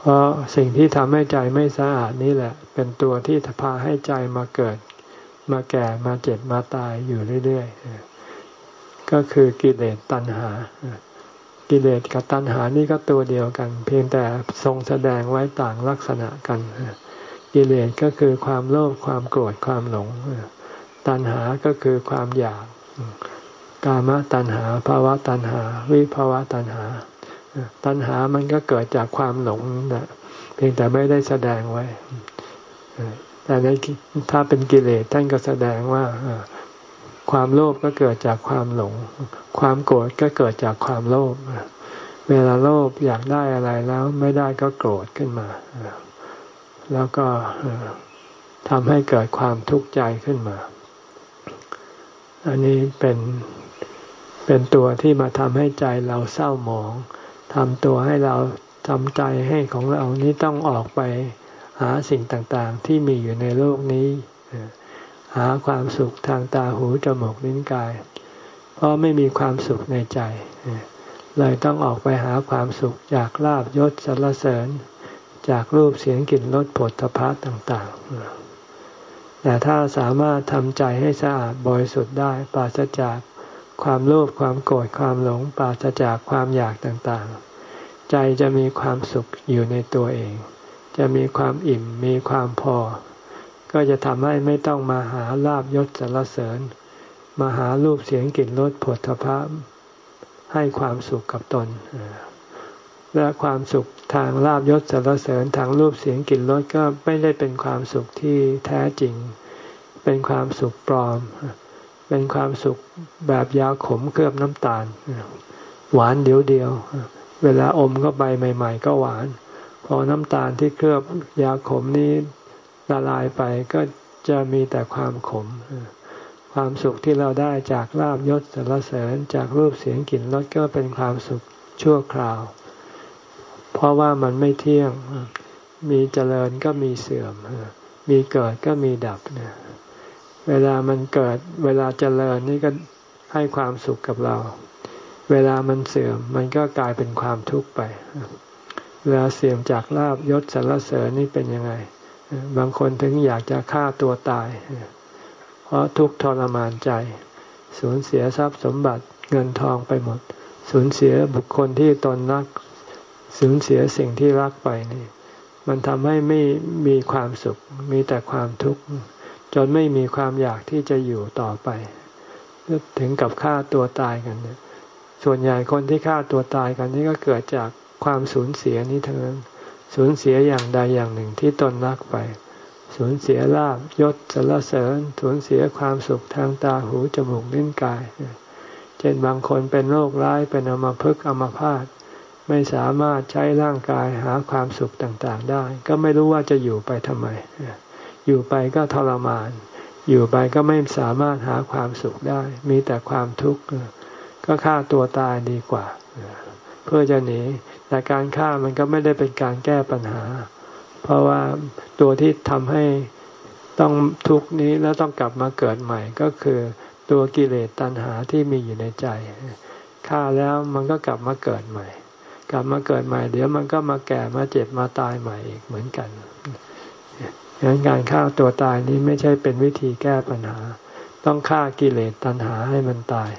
พราะสิ่งที่ทำให้ใจไม่สะอาดนี่แหละ เป็นตัวที่พาให้ใจมาเกิด มาแก่มาเจ็บมาตายอยู่เรื่อยๆก็คือกิเลสตัณหา กิเลสกับตัณหานี่ก็ตัวเดียวกัน เพียงแต่ทรงแสดงไว้ต่างลักษณะกัน กิเลสก็คือความโลภความโกรธความหลง ตัณหาก็คือความอยาก กามตัณหาภาวะตัณหา วิภาวะตัณหา ตัณหามันก็เกิดจากความหลงนะเพียงแต่ไม่ได้แสดงไว้แต่ในถ้าเป็นกิเลสท่านก็แสดงว่าความโลภก็เกิดจากความหลง ความโกรธก็เกิดจากความโลภเวลาโลภอยากได้อะไรแล้วไม่ได้ก็โกรธขึ้นมา แล้วก็ทำให้เกิดความทุกข์ใจขึ้นมา อันนี้เป็นเป็นตัวที่มาทำให้ใจเราเศร้าหมอง ทำตัวให้เราทำใจให้ของเรานี้ต้องออกไปหาสิ่งต่างๆ ที่มีอยู่ในโลกนี้ หาความสุขทางตาหูจมูกลิ้นกาย เพราะไม่มีความสุขในใจ เลยต้องออกไปหาความสุขจากลาบยศสรรเสริญ จากรูปเสียงกลิ่นรสผลพะต่างๆ แต่ถ้าสามารถทำใจให้สะอาดบริสุทธิ์ได้ปราศจากความโลภความโกรธความหลงปราศจากความอยากต่างๆ ใจจะมีความสุขอยู่ในตัวเอง จะมีความอิ่มมีความพอ ก็จะทำให้ไม่ต้องมาหาลาบยศสรรเสริญ มาหารูปเสียงกลิ่นรสผลพระให้ความสุขกับตน และความสุขทางลาบยศสรรเสริญทางรูปเสียงกลิ่นรสก็ไม่ได้เป็นความสุขที่แท้จริง เป็นความสุขปลอม เป็นความสุขแบบยาขมเคลือบน้ำตาล หวานเดียวเดียว เวลาอมเข้าไปใหม่ ๆ ก็หวาน พอน้ำตาลที่เคลือบยาขมนี้ละลายไปก็จะมีแต่ความขม ความสุขที่เราได้จากลาบยศสรรเสริญจากรูปเสียงกลิ่นรสก็เป็นความสุขชั่วคราว เพราะว่ามันไม่เที่ยง มีเจริญก็มีเสื่อม มีเกิดก็มีดับเนี่ยเวลามันเกิดเวลาเจริญนี่ก็ให้ความสุขกับเรา เวลามันเสื่อมมันก็กลายเป็นความทุกข์ไป เวลาเสื่อมจากลาบยศสรรเสริญนี่เป็นยังไง บางคนถึงอยากจะฆ่าตัวตาย เพราะทุกข์ทรมานใจ สูญเสียทรัพย์สมบัติเงินทองไปหมด สูญเสียบุคคลที่ตนรัก สูญเสียสิ่งที่รักไปนี่ มันทำให้ไม่มีความสุข มีแต่ความทุกข์จนไม่มีความอยากที่จะอยู่ต่อไป ถึงกับฆ่าตัวตายกันเนี่ย ส่วนใหญ่คนที่ฆ่าตัวตายกันนี่ก็เกิดจากความสูญเสียนี้ทั้งนั้น สูญเสียอย่างใดอย่างหนึ่งที่ตนรักไป สูญเสียลาบยศสรรเสริญ สูญเสียความสุขทางตาหูจมูกลิ้นกาย เช่นบางคนเป็นโรคร้ายเป็นอมภพอมพาตไม่สามารถใช้ร่างกายหาความสุขต่างๆได้ ก็ไม่รู้ว่าจะอยู่ไปทำไม อยู่ไปก็ทรมาน อยู่ไปก็ไม่สามารถหาความสุขได้ มีแต่ความทุกข์ ก็ฆ่าตัวตายดีกว่า เพื่อจะหนี แต่การฆ่ามันก็ไม่ได้เป็นการแก้ปัญหา เพราะว่าตัวที่ทำให้ต้องทุกนี้แล้วต้องกลับมาเกิดใหม่ก็คือตัวกิเลสตัณหาที่มีอยู่ในใจฆ่าแล้วมันก็กลับมาเกิดใหม่ กลับมาเกิดใหม่ เดี๋ยวมันก็มาแก่มาเจ็บมาตายใหม่อีกเหมือนกันดังนั้นการฆ่าตัวตายนี้ไม่ใช่เป็นวิธีแก้ปัญหา ต้องฆ่ากิเลสตัณหาให้มันตาย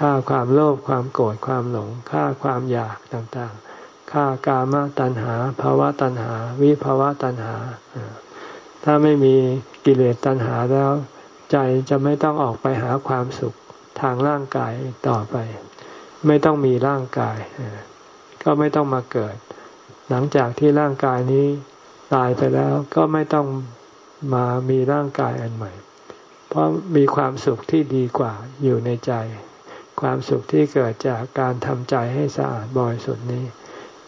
ฆ่าความโลภความโกรธความหลงฆ่าความอยากต่างๆฆ่ากามตัณหาภาวะตัณหา วิภาวะตัณหา ถ้าไม่มีกิเลสตัณหาแล้ว ใจจะไม่ต้องออกไปหาความสุขทางร่างกายต่อไป ไม่ต้องมีร่างกาย ก็ไม่ต้องมาเกิด หลังจากที่ร่างกายนี้ตายไปแล้วก็ไม่ต้องมามีร่างกายอันใหม่ เพราะมีความสุขที่ดีกว่าอยู่ในใจ ความสุขที่เกิดจากการทำใจให้สะอาดบริสุทธิ์นี้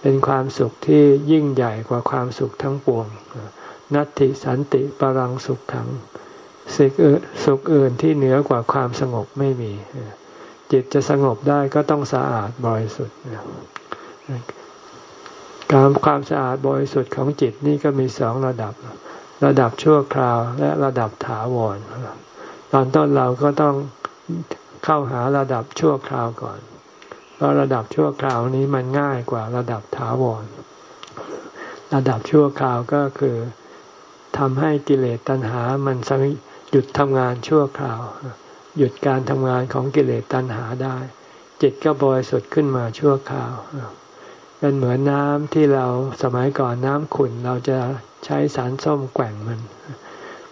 เป็นความสุขที่ยิ่งใหญ่กว่าความสุขทั้งปวง นัตติสันติปรังสุขขังสิ่งสุขอื่นที่เหนือกว่าความสงบไม่มี จิตจะสงบได้ก็ต้องสะอาดบริสุทธิ์การความสะอาดบริสุทธิ์ของจิตนี่ก็มีสองระดับ ระดับชั่วคราวและระดับถาวร ตอนต้นเราก็ต้อง เข้าหาระดับชั่วคราวก่อน เพราะระดับชั่วคราวนี้มันง่ายกว่าระดับถาวร ระดับชั่วคราวก็คือทำให้กิเลสตัณหามันหยุดทำงานชั่วคราว หยุดการทำงานของกิเลสตัณหาได้ จิตก็บริสุทธิ์ขึ้นมาชั่วคราวเป็นเหมือนน้ำที่เราสมัยก่อนน้ำขุ่นเราจะใช้สารส้มแกว่งมัน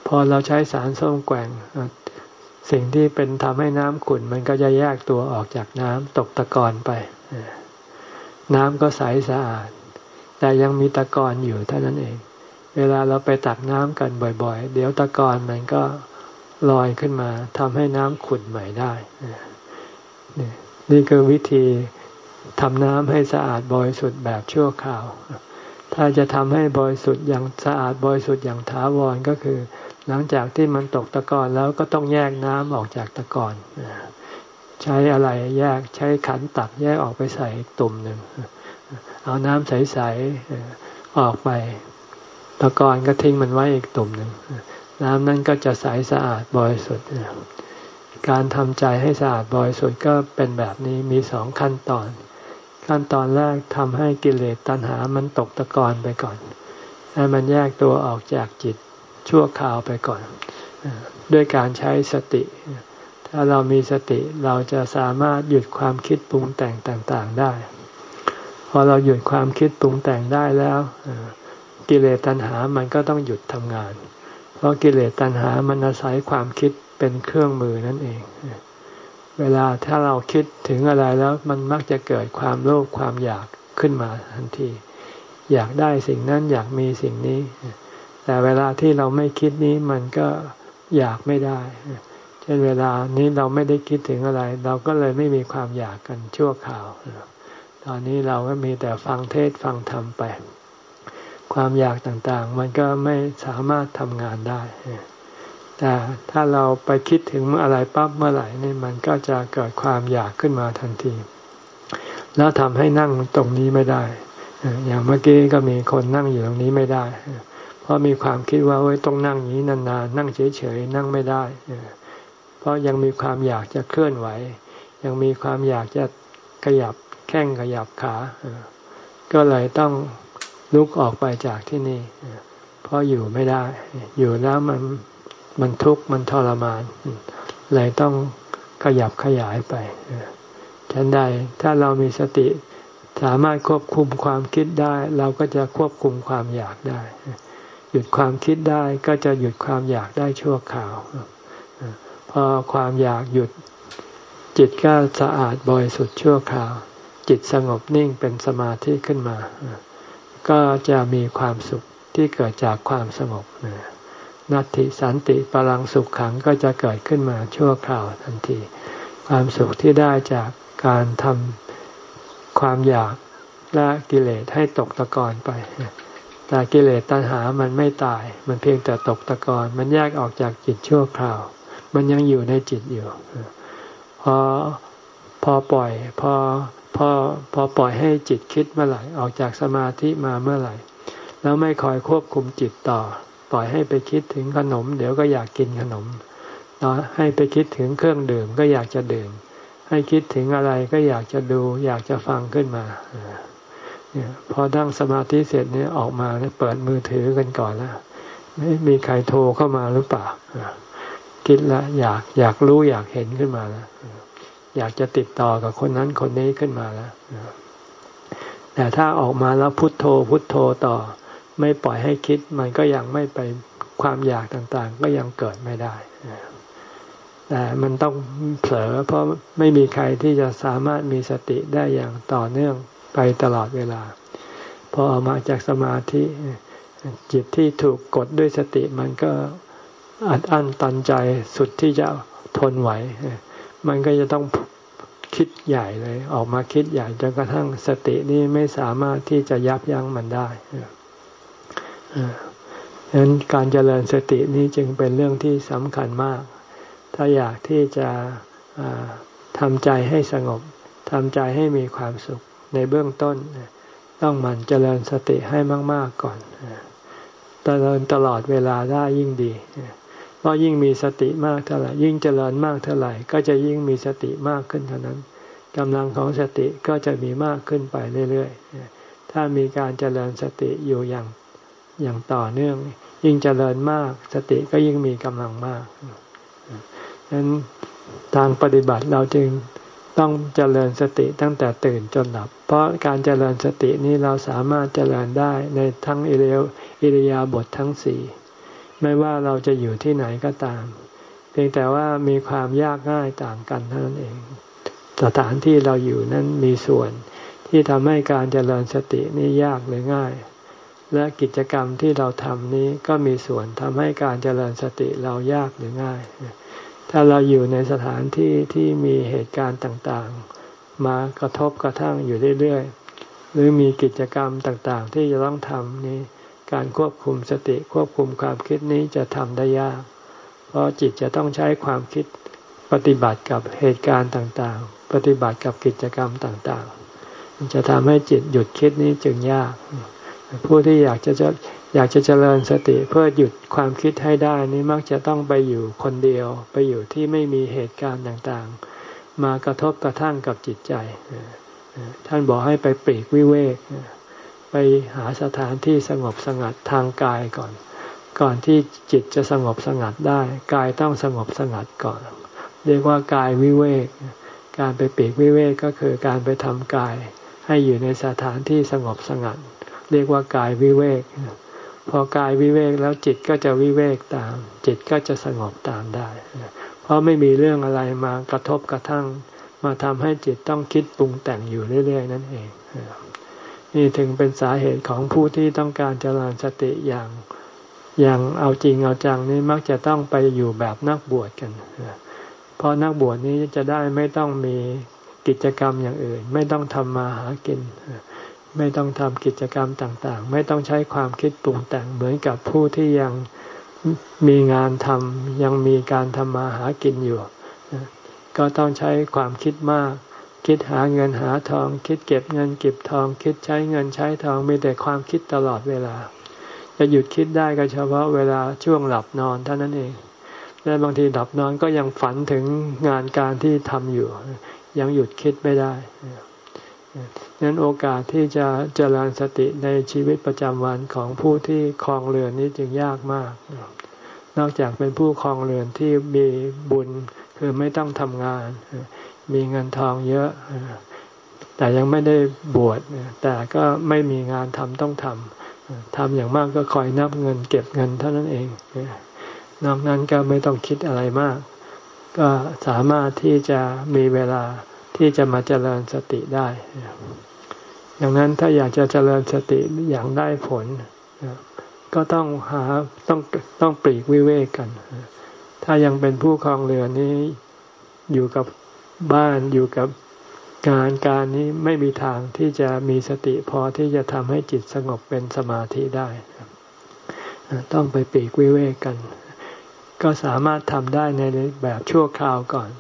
พอเราใช้สารส้มแกว่ง สิ่งที่เป็นทำให้น้ำขุ่นมันก็จะแยกตัวออกจากน้ำตกตะกอนไป น้ำก็ใสสะอาด แต่ยังมีตะกอนอยู่เท่านั้นเอง เวลาเราไปตักน้ำกันบ่อยๆ เดี๋ยวตะกอนมันก็ลอยขึ้นมาทำให้น้ำขุ่นใหม่ได้ นี่คือวิธีทำน้ำให้สะอาดบริสุทธิ์แบบชั่วคราว ถ้าจะทำให้บริสุทธิ์อย่างสะอาดบริสุทธิ์อย่างถาวรก็คือ หลังจากที่มันตกตะกอนแล้วก็ต้องแยกน้ำออกจากตะกอนใช้อะไรแยกใช้ขันตักแยกออกไปใส่ตุ่มหนึ่งเอาน้ำใสๆออกไปตะกอนก็ทิ้งมันไว้อีกตุ่มหนึ่งน้ำนั้นก็จะใสสะอาดบริสุทธิ์การทำใจให้สะอาดบริสุทธิ์ก็เป็นแบบนี้มีสองขั้นตอน ขั้นตอนแรกทำให้กิเลสตัณหามันตกตะกอนไปก่อน ให้มันแยกตัวออกจากจิต ชั่วคราวไปก่อน ด้วยการใช้สติ ถ้าเรามีสติเราจะสามารถหยุดความคิดปรุงแต่งต่าง ๆได้ พอเราหยุดความคิดปรุงแต่งได้แล้ว กิเลสตัณหามันก็ต้องหยุดทำงาน เพราะกิเลสตัณหามันอาศัยความคิดเป็นเครื่องมือนั่นเอง เวลาถ้าเราคิดถึงอะไรแล้วมันมักจะเกิดความโลภความอยากขึ้นมาทันที อยากได้สิ่งนั้นอยากมีสิ่งนี้ แต่เวลาที่เราไม่คิดนี้มันก็อยากไม่ได้ เช่นเวลานี้เราไม่ได้คิดถึงอะไร เราก็เลยไม่มีความอยากกันชั่วคราว ตอนนี้เราก็มีแต่ฟังเทศฟังธรรมไป ความอยากต่างๆ มันก็ไม่สามารถทำงานได้ แต่ถ้าเราไปคิดถึงอะไรปั๊บเมื่อไหร่นี่มันก็จะเกิดความอยากขึ้นมาทันที แล้วทำให้นั่งตรงนี้ไม่ได้ อย่างเมื่อกี้ก็มีคนนั่งอยู่ตรงนี้ไม่ได้ ราะมีความคิดว่าเว้ยต้องนั่งอย่างนี้นานๆนั่งเฉยๆนั่งไม่ได้ เพราะยังมีความอยากจะเคลื่อนไหว ยังมีความอยากจะขยับแข้งขยับขาก็เลยต้องลุกออกไปจากที่นี่เพราะอยู่ไม่ได้ อยู่แล้วมันมันทุกข์มันทรมาน เลยต้องขยับขยายไปฉันใดถ้าเรามีสติสามารถควบคุมความคิดได้ เราก็จะควบคุมความอยากได้ หยุดความคิดได้ก็จะหยุดความอยากได้ชั่วคราว พอความอยากหยุดจิตก็สะอาดบริสุทธิ์ชั่วคราว จิตสงบนิ่งเป็นสมาธิขึ้นมา ก็จะมีความสุขที่เกิดจากความสงบนัตติสันติพลังสุขขังก็จะเกิดขึ้นมาชั่วคราวทันที ความสุขที่ได้จากการทำความอยากละกิเลสให้ตกตะกอนไป แต่กิเลสตัณหามันไม่ตาย มันเพียงแต่ตกตะกอนมันแยกออกจากจิตชั่วคราว มันยังอยู่ในจิตอยู่ พอพอปล่อย พอพอพอปล่อยให้จิตคิดเมื่อไหร่ออกจากสมาธิมาเมื่อไหร่ แล้วไม่คอยควบคุมจิตต่อ ปล่อยให้ไปคิดถึงขนม เดี๋ยวก็อยากกินขนมต่อให้ไปคิดถึงเครื่องดื่มก็อยากจะดื่ม ให้คิดถึงอะไรก็อยากจะดู อยากจะฟังขึ้นมา พอดั้งสมาธิเสร็จเนี่ยออกมาเนี่ยเปิดมือถือกันก่อนแล้วไม่มีใครโทรเข้ามาหรือเปล่าคิดล้วอยากอยากรู้อยากเห็นขึ้นมาแล้วอยากจะติดต่อกับคนนั้นคนนี้ขึ้นมาแล้วแต่ถ้าออกมาแล้วพุทโธ พุทโธต่อ ไม่ปล่อยให้คิด มันก็ยังไม่ไปความอยากต่างๆ ก็ยังเกิดไม่ได้แต่มันต้องเผลอเพราะไม่มีใครที่จะสามารถมีสติได้อย่างต่อเนื่อง ไปตลอดเวลา พอออกมาจากสมาธิจิตที่ถูกกดด้วยสติมันก็อัดอั้นตันใจสุดที่จะทนไหว มันก็จะต้องคิดใหญ่เลย ออกมาคิดใหญ่จนกระทั่งสตินี้ไม่สามารถที่จะยับยั้งมันได้ดังนั้นการเจริญสตินี้จึงเป็นเรื่องที่สำคัญมาก ถ้าอยากที่จะทำใจให้สงบทำใจให้มีความสุข ในเบื้องต้น ต้องมันเจริญสติให้มาก ๆก่อนเจริญตลอดเวลาได้ยิ่งดีเพราะยิ่งมีสติมากเท่าไหร่ยิ่งเจริญมากเท่าไหร่ก็จะยิ่งมีสติมากขึ้นเท่านั้นกำลังของสติก็จะมีมากขึ้นไปเรื่อยๆถ้ามีการเจริญสติอยู่อย่างอย่างต่อเนื่อง ยิ่งเจริญมาก สติก็ยิ่งมีกำลังมากดังนั้นทางปฏิบัติเราจึง ต้องเจริญสติตั้งแต่ตื่นจนหลับ เพราะการเจริญสตินี้เราสามารถเจริญได้ในทั้งอิริยาบถททั้งสี่ไม่ว่าเราจะอยู่ที่ไหนก็ตาม เพียงแต่ว่ามีความยากง่ายต่างกันเท่านั้นเอง สถานที่เราอยู่นั้นมีส่วนที่ทำให้การเจริญสตินี่ยากหรือง่าย และกิจกรรมที่เราทำนี้ก็มีส่วนทำให้การเจริญสติเรายากหรือง่าย ถ้าเราอยู่ในสถานที่ที่มีเหตุการณ์ต่างๆ มากระทบกระทั่งอยู่เรื่อยๆ หรือมีกิจกรรมต่างๆ ที่จะต้องทำนี้การควบคุมสติควบคุมความคิดนี้จะทำได้ยาก เพราะจิตจะต้องใช้ความคิดปฏิบัติกับเหตุการณ์ต่างๆ ปฏิบัติกับกิจกรรมต่างๆ จะทำให้จิตหยุดคิดนี้จึงยาก ผู้ที่อยากจะจะอยากจะเจริญสติเพื่อหยุดความคิดให้ได้นี้มักจะต้องไปอยู่คนเดียว ไปอยู่ที่ไม่มีเหตุการณ์ต่างๆ มากระทบกระทั่งกับจิตใจ ท่านบอกให้ไปปรีกวิเวก ไปหาสถานที่สงบสงัดทางกายก่อน ก่อนที่จิตจะสงบสงัดได้ กายต้องสงบสงัดก่อน เรียกว่ากายวิเวก การไปปรีกวิเวกก็คือการไปทำกายให้อยู่ในสถานที่สงบสงัด เรียกว่ากายวิเวก พอกายวิเวกแล้วจิตก็จะวิเวกตาม จิตก็จะสงบตามได้ เพราะไม่มีเรื่องอะไรมากระทบกระทั่ง มาทำให้จิตต้องคิดปรุงแต่งอยู่เรื่อย ๆ นั่นเอง นี่ถึงเป็นสาเหตุของผู้ที่ต้องการเจริญสติอย่างอย่างเอาจริงเอาจังนี่มักจะต้องไปอยู่แบบนักบวชกัน เพราะนักบวชนี้จะได้ไม่ต้องมีกิจกรรมอย่างอื่น ไม่ต้องทำมาหากิน ไม่ต้องทำกิจกรรมต่างๆ ไม่ต้องใช้ความคิดปรุงแต่งเหมือนกับผู้ที่ยังมีงานทำยังมีการทำมาหากินอยู่ ก็ต้องใช้ความคิดมาก คิดหาเงินหาทอง คิดเก็บเงินเก็บทอง คิดใช้เงินใช้ทองมีแต่ความคิดตลอดเวลา จะหยุดคิดได้ก็เฉพาะเวลาช่วงหลับนอนเท่านั้นเองและบางทีหลับนอนก็ยังฝันถึงงานการที่ทำอยู่ ยังหยุดคิดไม่ได้ นั้นโอกาสที่จะเจริญสติในชีวิตประจำวันของผู้ที่คลองเรือนนี้จึงยากมาก นอกจากเป็นผู้คลองเรือนที่มีบุญคือไม่ต้องทำงาน มีเงินทองเยอะ แต่ยังไม่ได้บวชแต่ก็ไม่มีงานทำต้องทำทำอย่างมากก็คอยนับเงินเก็บเงินเท่านั้นเองนอกนั้นก็ไม่ต้องคิดอะไรมาก ก็สามารถที่จะมีเวลา ที่จะมาเจริญสติได้ ดังนั้นถ้าอยากจะเจริญสติอย่างได้ผล ก็ต้องหาต้องต้องปลีกวิเวกกัน ถ้ายังเป็นผู้ครองเรือนนี้อยู่กับบ้านอยู่กับงานการนี้ไม่มีทางที่จะมีสติพอที่จะทำให้จิตสงบเป็นสมาธิได้ ต้องไปปีกวิเวกกัน ก็สามารถทำได้ในแบบชั่วคราวก่อน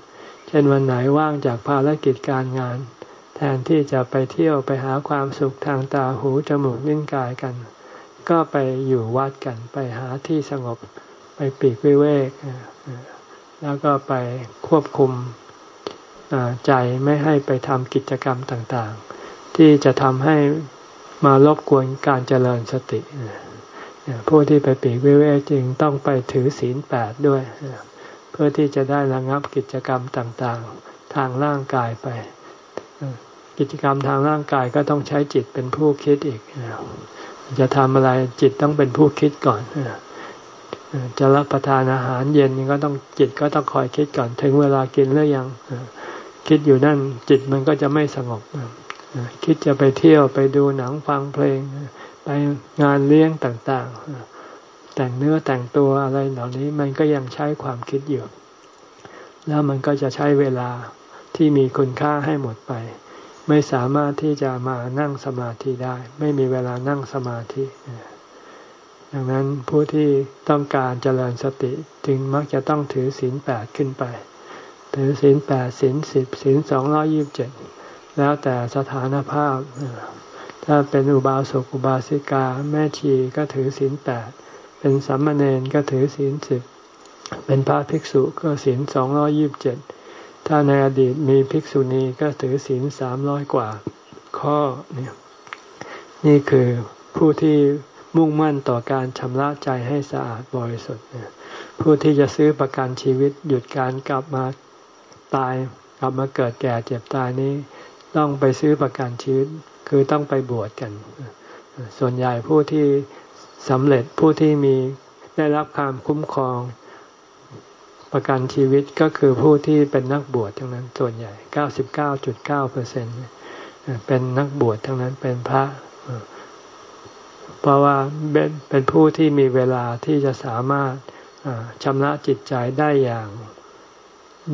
เช่นวันไหนว่างจากภารกิจการงาน แทนที่จะไปเที่ยวไปหาความสุขทางตาหูจมูกลิ้นกายกัน ก็ไปอยู่วัดกันไปหาที่สงบไปปีกวิเวก แล้วก็ไปควบคุมใจไม่ให้ไปทำกิจกรรมต่างๆ ที่จะทำให้มารบกวนการเจริญสติผู้ที่ไปปีกวิเวกจึงต้องไปถือศีลแปดด้วย พื่อที่จะได้ระงับกิจกรรมต่างๆ ทางร่างกายไป กิจกรรมทางร่างกายก็ต้องใช้จิตเป็นผู้คิดอีก จะทำอะไรจิตต้องเป็นผู้คิดก่อน จะรับประทานอาหารเย็นก็ต้องจิตก็ต้องคอยคิดก่อน ถึงเวลากินหรือยัง คิดอยู่นั่นจิตมันก็จะไม่สงบ คิดจะไปเที่ยวไปดูหนังฟังเพลง ไปงานเลี้ยงต่างๆ แต่งเนื้อแต่งตัวอะไรเหล่านี้มันก็ยังใช้ความคิดอยู่ แล้วมันก็จะใช้เวลาที่มีคุณค่าให้หมดไป ไม่สามารถที่จะมานั่งสมาธิได้ ไม่มีเวลานั่งสมาธิดังนั้นผู้ที่ต้องการเจริญสติจึงมักจะต้องถือศีลแปดขึ้นไป ถือศีลแปดศีลสิบศีลสองร้อยิบเจ็ดแล้วแต่สถานภาพ ถ้าเป็นอุบาสกอุบาสิกาแม่ชีก็ถือศีลแปด เป็นสัมมาเนนก็ถือศีลสิบเป็นพระภิกษุก็ศีลสองร้อยิบเจ็ดถ้าในอดีตมีภิกษุณีก็ถือศีลสามร้อยกว่า ข้อเนี่ยนี่คือผู้ที่มุ่งมั่นต่อการชำระใจให้สะอาดบริสุทธิ์ผู้ที่จะซื้อประกันชีวิตหยุดการกลับมาตายกลับมาเกิดแก่เจ็บตายนี้ ต้องไปซื้อประกันชีวิตคือต้องไปบวชกัน ส่วนใหญ่ผู้ที่สำเร็จผู้ที่มีได้รับความคุ้มครองประกันชีวิตก็คือผู้ที่เป็นนักบวชทั้งนั้นส่วนใหญ่ 99.9เปอร์เซ็นเป็นนักบวชทั้งนั้นเป็นพระ เพราะว่าเป็นผู้ที่มีเวลาที่จะสามารถชำระจิตใจได้อย่าง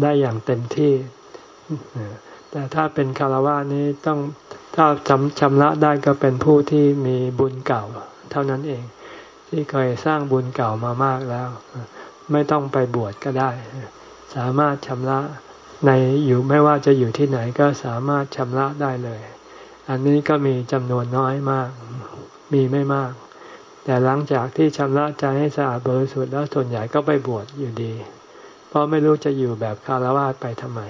ได้อย่างเต็มที่ แต่ถ้าเป็นคารวะนี้ต้อง ถ้าชำชำระได้ก็เป็นผู้ที่มีบุญเก่า เท่านั้นเอง ที่เคยสร้างบุญเก่ามามากแล้ว ไม่ต้องไปบวชก็ได้ สามารถชำระในอยู่ไม่ว่าจะอยู่ที่ไหนก็สามารถชำระได้เลย อันนี้ก็มีจำนวนน้อยมาก มีไม่มาก แต่หลังจากที่ชำระใจให้สะอาดบริสุทธิ์แล้วส่วนใหญ่ก็ไปบวชอยู่ดี เพราะไม่รู้จะอยู่แบบคารวะไปทำไม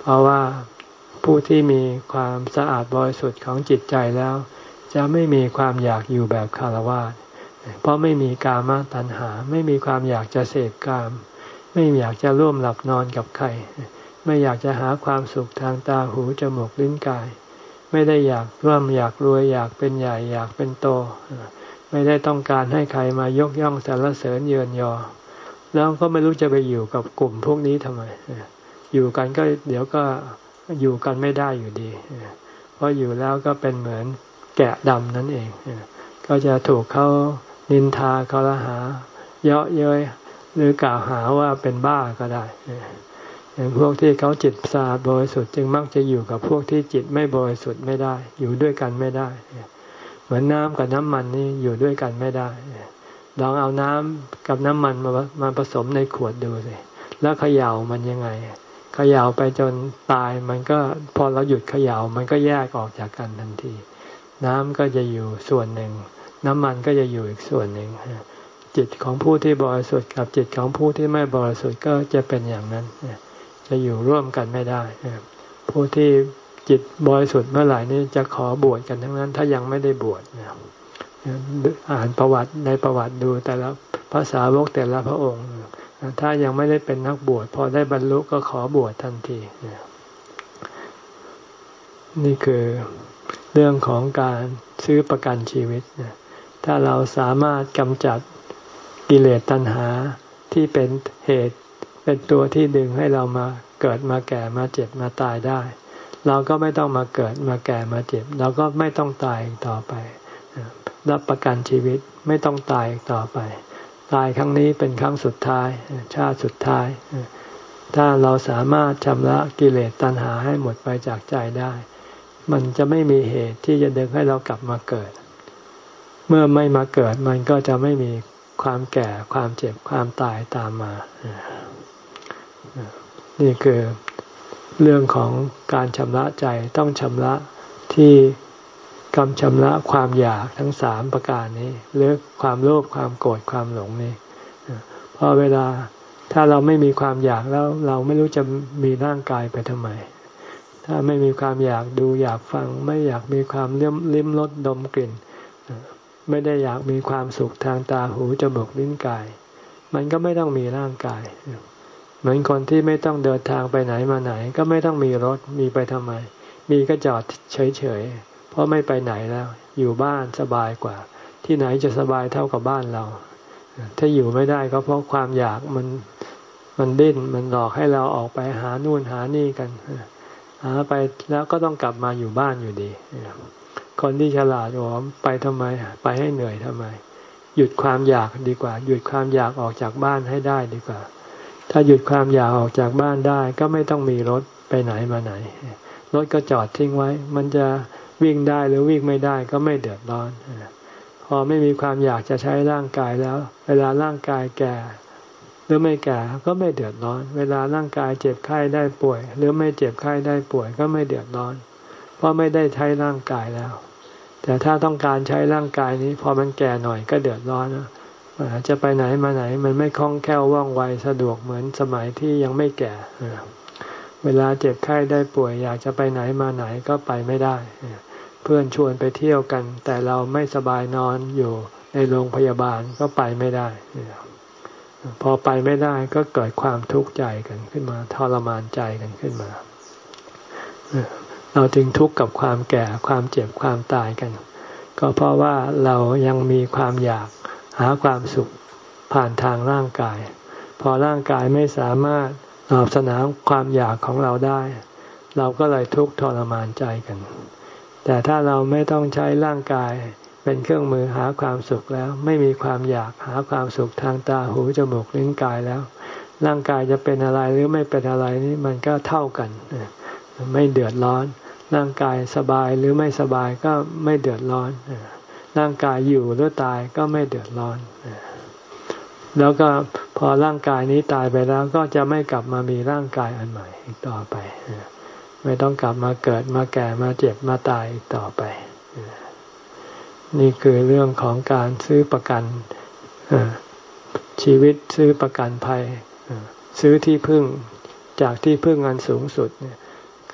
เพราะว่า ผู้ที่มีความสะอาดบริสุทธิ์ของจิตใจแล้ว จะไม่มีความอยากอยู่แบบคารวะเพราะไม่มีกามตัณหา ไม่มีความอยากจะเสพกาม ไม่อยากจะร่วมหลับนอนกับใคร ไม่อยากจะหาความสุขทางตาหูจมูกลิ้นกาย ไม่ได้อยากร่ำอยากรวยอยากเป็นใหญ่อยากเป็นโต ไม่ได้ต้องการให้ใครมายกย่องสรรเสริญเยินยอ แล้วก็ไม่รู้จะไปอยู่กับกลุ่มพวกนี้ทำไม อยู่กันก็เดี๋ยวก็ อยู่กันไม่ได้อยู่ดี เพราะอยู่แล้วก็เป็นเหมือนแกะดำนั่นเอง ก็จะถูกเขานินทาเขาละหา เยาะเย้ยหรือกล่าวหาว่าเป็นบ้าก็ได้อย่างพวกที่เขาจิตสะอาดบริสุทธิ์จึงมักจะอยู่กับพวกที่จิตไม่บริสุทธิ์ไม่ได้ อยู่ด้วยกันไม่ได้ เหมือนน้ำกับน้ำมันนี่อยู่ด้วยกันไม่ได้ลองเอาน้ำกับน้ำมันมามาผสมในขวดดูสิแล้วเขย่ามันยังไง เขย่าไปจนตายมันก็พอเราหยุดเขย่ามันก็แยกออกจากกันทันที น้ำก็จะอยู่ส่วนหนึ่ง น้ำมันก็จะอยู่อีกส่วนหนึ่งจิตของผู้ที่บริสุทธิ์กับจิตของผู้ที่ไม่บริสุทธิ์ก็จะเป็นอย่างนั้น จะอยู่ร่วมกันไม่ได้ ผู้ที่จิตบริสุทธิ์เมื่อไหร่นี่จะขอบวชกันทั้งนั้น ถ้ายังไม่ได้บวชอ่านประวัติในประวัติดูแต่ละภาษาวกแต่ละพระองค์ ถ้ายังไม่ได้เป็นนักบวชพอได้บรรลุก็ขอบวชทันที นี่คือเรื่องของการซื้อประกันชีวิต ถ้าเราสามารถกำจัดกิเลสตัณหาที่เป็นเหตุเป็นตัวที่ดึงให้เรามาเกิดมาแก่มาเจ็บมาตายได้ เราก็ไม่ต้องมาเกิดมาแก่มาเจ็บ เราก็ไม่ต้องตายอีกต่อไป รับประกันชีวิตไม่ต้องตายอีกต่อไป ตายครั้งนี้เป็นครั้งสุดท้าย ชาติสุดท้าย ถ้าเราสามารถชำระกิเลสตัณหาให้หมดไปจากใจได้ มันจะไม่มีเหตุที่จะดึงให้เรากลับมาเกิด เมื่อไม่มาเกิดมันก็จะไม่มีความแก่ความเจ็บความตายตามมา นี่คือเรื่องของการชำระใจต้องชำระที่ กำชำระความอยากทั้งสามประการนี้หรือความโลภความโกรธความหลงนี่เพราะเวลาถ้าเราไม่มีความอยากแล้วเราไม่รู้จะมีร่างกายไปทำไม ถ้าไม่มีความอยากดูอยากฟัง ไม่อยากมีความเลิ้มลิ้มรสดมกลิ่น ไม่ได้อยากมีความสุขทางตาหูจมูกลิ้นกาย มันก็ไม่ต้องมีร่างกาย เหมือนคนที่ไม่ต้องเดินทางไปไหนมาไหน ก็ไม่ต้องมีรถมีไปทำไม มีก็จอดเฉยๆ เพราะไม่ไปไหนแล้ว อยู่บ้านสบายกว่า ที่ไหนจะสบายเท่ากับบ้านเรา ถ้าอยู่ไม่ได้ก็เพราะความอยากมันมันดิ้นมันหลอกให้เราออกไปหานู่นหานี่กันหาไปแล้วก็ต้องกลับมาอยู่บ้านอยู่ดีคนที่ฉลาดบอกไปทำไม ไปให้เหนื่อยทำไม หยุดความอยากดีกว่า หยุดความอยากออกจากบ้านให้ได้ดีกว่า ถ้าหยุดความอยากออกจากบ้านได้ ก็ไม่ต้องมีรถไปไหนมาไหนรถก็จอดทิ้งไว้ มันจะ วิ่งได้หรือวิ่งไม่ได้ก็ไม่เดือดร้อน พอไม่มีความอยากจะใช้ร่างกายแล้ว เวลาร่างกายแก่ หรือไม่แก่ก็ไม่เดือดร้อน เวลาร่างกายเจ็บไข้ได้ป่วย หรือไม่เจ็บไข้ได้ป่วยก็ไม่เดือดร้อน เพราะไม่ได้ใช้ร่างกายแล้ว แต่ถ้าต้องการใช้ร่างกายนี้ พอมันแก่หน่อยก็เดือดร้อนนะจะไปไหนมาไหนมันไม่คล่องแคล่วว่องไวสะดวกเหมือนสมัยที่ยังไม่แก่ เวลาเจ็บไข้ได้ป่วยอยากจะไปไหนมาไหนก็ไปไม่ได้ เพื่อนชวนไปเที่ยวกัน แต่เราไม่สบายนอนอยู่ในโรงพยาบาลก็ไปไม่ได้ พอไปไม่ได้ก็เกิดความทุกข์ใจกันขึ้นมาทรมานใจกันขึ้นมา เราจึงทุกข์กับความแก่ความเจ็บความตายกัน ก็เพราะว่าเรายังมีความอยากหาความสุขผ่านทางร่างกาย พอร่างกายไม่สามารถตอบสนองความอยากของเราได้ เราก็เลยทุกข์ทรมานใจกัน แต่ถ้าเราไม่ต้องใช้ร่างกายเป็นเครื่องมือหาความสุขแล้ว ไม่มีความอยากหาความสุขทางตาหูจมูกลิ้นกายแล้ว ร่างกายจะเป็นอะไรหรือไม่เป็นอะไรนี่มันก็เท่ากัน ไม่เดือดร้อน ร่างกายสบายหรือไม่สบายก็ไม่เดือดร้อน ร่างกายอยู่หรือตายก็ไม่เดือดร้อน แล้วก็พอร่างกายนี้ตายไปแล้วก็จะไม่กลับมามีร่างกายอันใหม่อีกต่อไป ไม่ต้องกลับมาเกิดมาแก่มาเจ็บมาตายต่อไป นี่คือเรื่องของการซื้อประกันชีวิตซื้อประกันภัยซื้อที่พึ่งจากที่พึ่งอันสูงสุดเนี่ย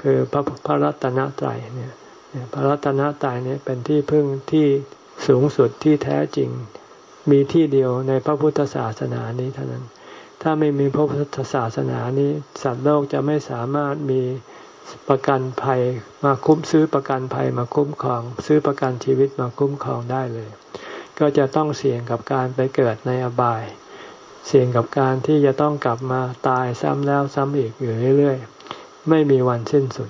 คือพระพระรัตนตรัยเนี่ย พระรัตนตรัยเนี่ยเป็นที่พึ่งที่สูงสุดที่แท้จริง มีที่เดียวในพระพุทธศาสนานี้เท่านั้น ถ้าไม่มีพระพุทธศาสนานี้ สัตว์โลกจะไม่สามารถมี ประกันภัยมาคุ้มซื้อประกันภัยมาคุ้มครอง ซื้อประกันชีวิตมาคุ้มครองได้เลย ก็จะต้องเสี่ยงกับการไปเกิดในอบาย เสี่ยงกับการที่จะต้องกลับมาตายซ้ำแล้วซ้ำอีกอยู่เรื่อยๆ ไม่มีวันสิ้นสุด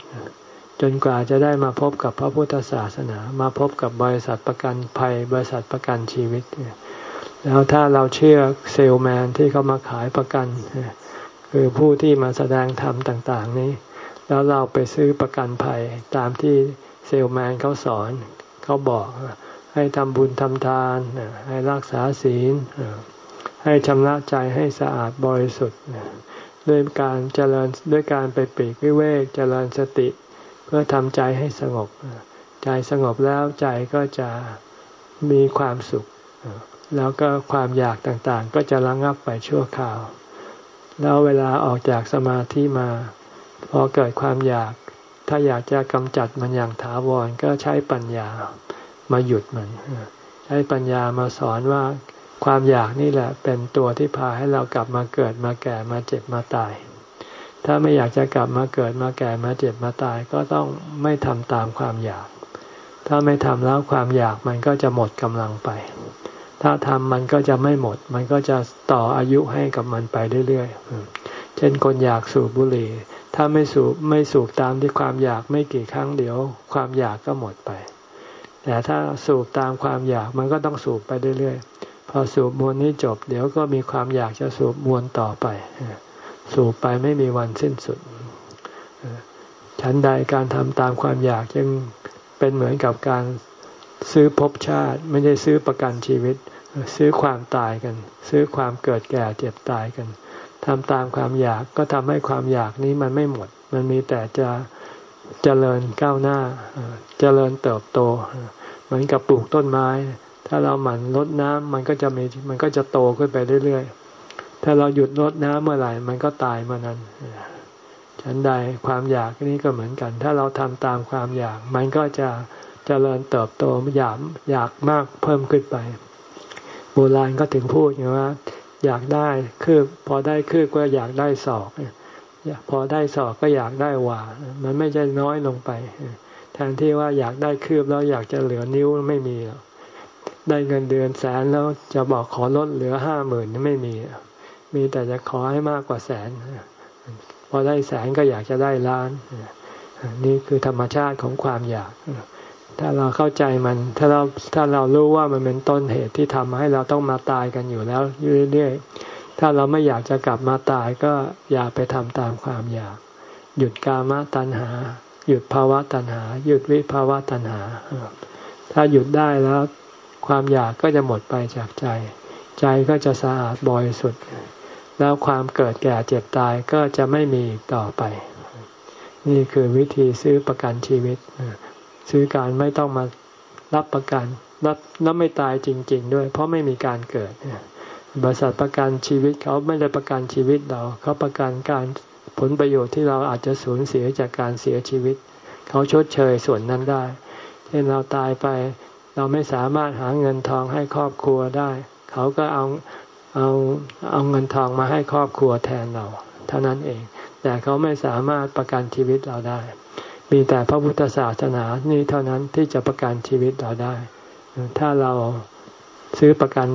จนกว่าจะได้มาพบกับพระพุทธศาสนา มาพบกับบริษัทประกันภัย บริษัทประกันชีวิต แล้วถ้าเราเชื่อเซลแมนที่เขามาขายประกัน คือผู้ที่มาแสดงธรรมต่าง ๆ นี้ แล้วเราไปซื้อประกันภัยตามที่เซลแมนเขาสอน เขาบอกให้ทำบุญทำทาน ให้รักษาศีล ให้ชำระใจให้สะอาดบริสุทธิ์ด้วยการเจริญด้วยการไปปีกวิเวกเจริญสติ เพื่อทำใจให้สงบ ใจสงบแล้วใจก็จะมีความสุข แล้วก็ความอยากต่างๆ ก็จะระงับไปชั่วคราว แล้วเวลาออกจากสมาธิมา พอเกิดความอยาก ถ้าอยากจะกำจัดมันอย่างถาวรก็ใช้ปัญญามาหยุดมันใช้ปัญญามาสอนว่าความอยากนี่แหละ เป็นตัวที่พาให้เรากลับมาเกิดมาแก่มาเจ็บมาตาย ถ้าไม่อยากจะกลับมาเกิดมาแก่มาเจ็บมาตาย ก็ต้องไม่ทำตามความอยาก ถ้าไม่ทำแล้วความอยากมันก็จะหมดกำลังไป ถ้าทำมันก็จะไม่หมด มันก็จะต่ออายุให้กับมันไปเรื่อยๆเช่นคนอยากสูบบุหรี่ ถ้าไม่สูบไม่สูบตามที่ความอยากไม่กี่ครั้งเดี๋ยว ความอยากก็หมดไป แต่ถ้าสูบตามความอยากมันก็ต้องสูบไปเรื่อยๆ พอสูบมวลนี้จบ เดี๋ยวก็มีความอยากจะสูบมวลต่อไป สูบไปไม่มีวันสิ้นสุด ฉันใดการทำตามความอยากจึงเป็นเหมือนกับการซื้อภพชาติ ไม่ได้ซื้อประกันชีวิต ซื้อความตายกัน ซื้อความเกิดแก่เจ็บตายกัน ทำตามความอยากก็ทำให้ความอยากนี้มันไม่หมด มันมีแต่จะเจริญก้าวหน้าเจริญเติบโต เหมือนกับปลูกต้นไม้ ถ้าเราหมั่นลดน้ำมันก็จะมีมันก็จะโตขึ้นไปเรื่อยๆ ถ้าเราหยุดลดน้ำเมื่อไหร่ มันก็ตายเมื่อนั้นฉันใดความอยากนี้ก็เหมือนกัน ถ้าเราทำตามความอยาก มันก็จะเจริญเติบโตอยากอยากมากเพิ่มขึ้นไป โบราณก็ถึงพูดอย่างว่า อยากได้คือพอได้คือก็อยากได้ศอกพอได้ศอกก็อยากได้หว่ามันไม่ใช่น้อยลงไป แทนที่ว่าอยากได้คืบแล้วอยากจะเหลือนิ้วไม่มีได้เงินเดือนแสนแล้วจะบอกขอลดเหลือห้าหมื่นไม่มี มีแต่จะขอให้มากกว่าแสน พอได้แสนก็อยากจะได้ล้าน นี่คือธรรมชาติของความอยาก ถ้าเราเข้าใจมัน ถ้าเราถ้าเรารู้ว่ามันเป็นต้นเหตุที่ทำให้เราต้องมาตายกันอยู่แล้วเรื่อยๆ ถ้าเราไม่อยากจะกลับมาตายก็อย่าไปทำตามความอยาก หยุดกามตัณหา หยุดภาวะตัณหา หยุดวิภาวะตัณหา ถ้าหยุดได้แล้วความอยากก็จะหมดไปจากใจ ใจก็จะสะอาดบริสุทธิ์ แล้วความเกิดแก่เจ็บตายก็จะไม่มีต่อไป นี่คือวิธีซื้อประกันชีวิต ซื้อการไม่ต้องมารับประกันรับแล้วไม่ตายจริง ๆ ด้วย เพราะไม่มีการเกิดบริษัทประกันชีวิตเขาไม่ได้ประกันชีวิตเราเขาประกันการผลประโยชน์ที่เราอาจจะสูญเสียจากการเสียชีวิต เขาชดเชยส่วนนั้นได้ เช่นเราตายไป เราไม่สามารถหาเงินทองให้ครอบครัวได้ เขาก็เอาเอาเอาเงินทองมาให้ครอบครัวแทนเรา เท่านั้นเอง แต่เขาไม่สามารถประกันชีวิตเราได้ มีแต่พระพุทธศาสนานี่เท่านั้นที่จะประกันชีวิตเราได้ ถ้าเราซื้อประกัน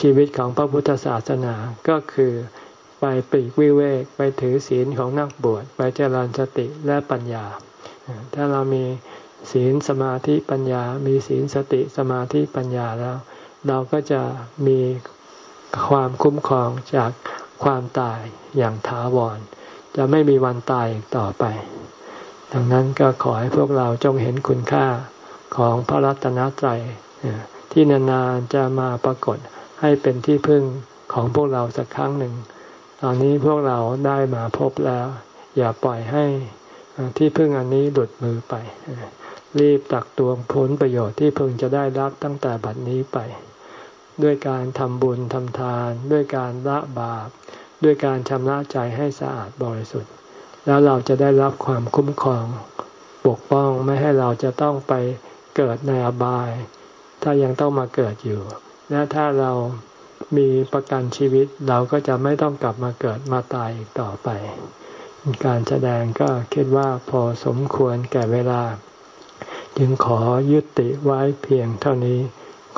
ชีวิตของพระพุทธศาสนาก็คือไปปีกวิเวกไปถือศีลของนักบวชไปเจริญสติและปัญญา ถ้าเรามีศีลสมาธิปัญญา มีศีลสติสมาธิปัญญาแล้ว เราก็จะมีความคุ้มครองจากความตายอย่างถาวร จะไม่มีวันตายต่อไป ดังนั้นก็ขอให้พวกเราจงเห็นคุณค่าของพระรัตนตรัยที่นานๆจะมาปรากฏให้เป็นที่พึ่งของพวกเราสักครั้งหนึ่ง ตอนนี้พวกเราได้มาพบแล้ว อย่าปล่อยให้ที่พึ่งอันนี้หลุดมือไป รีบตักตวงผลประโยชน์ที่พึงจะได้รับตั้งแต่บัดนี้ไป ด้วยการทำบุญทำทาน ด้วยการละบาป ด้วยการชำระใจให้สะอาดบริสุทธิ์ แล้วเราจะได้รับความคุ้มครอง ปกป้องไม่ให้เราจะต้องไปเกิดในอบาย ถ้ายังต้องมาเกิดอยู่ และถ้าเรามีประกันชีวิตเราก็จะไม่ต้องกลับมาเกิดมาตายอีกต่อไป การแสดงก็คิดว่าพอสมควรแก่เวลา จึงขอยุติไว้เพียงเท่านี้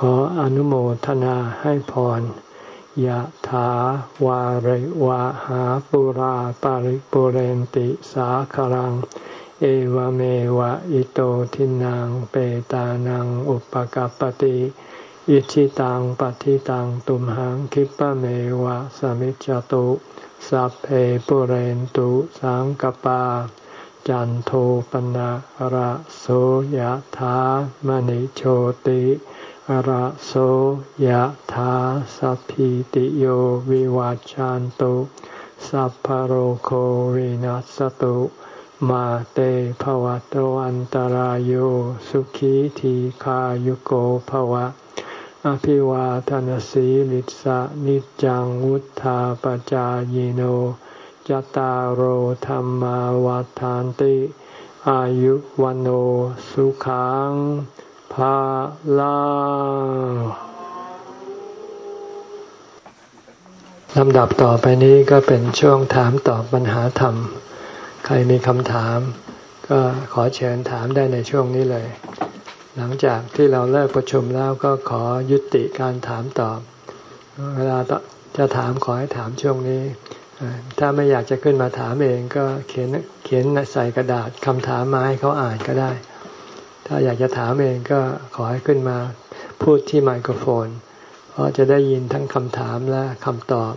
ขออนุโมทนาให้พร ยะถาวาริวะหาปุราปาริปุเรนติสาครัง เอวเมวะอิโตทินังเปตานังอุปกัปติอิชิตังปฏิตังตุมหังคิปะเมวะสมิจจตุสัพเพปุเรนตุสังกปา จันโทปนะระโสยถามณิโชติ ระโสยถาสัพพิติโยวิวัจจันตุสัพพโรโควินัสตุมาเตภวัตวันตารโยสุขีทีขายุโกภวะ อภิวาทนสีลิสะนิจังวุธาปจายโนจตารโหธรรมวาทานติ อายุวันโอสุขัง ภาลาลำดับต่อไปนี้ก็เป็นช่วงถามตอบปัญหาธรรม ใครมีคำถาม ก็ขอเชิญถามได้ในช่วงนี้เลย หลังจากที่เราเลิกประชุมแล้วก็ขอยุติการถามตอบ เวลาจะถามขอให้ถามช่วงนี้ ถ้าไม่อยากจะขึ้นมาถามเองก็เขียนเขียนใส่กระดาษคำถามมาให้เขาอ่านก็ได้ ถ้าอยากจะถามเองก็ขอให้ขึ้นมาพูดที่ไมโครโฟน เพราะจะได้ยินทั้งคำถามและคำตอบ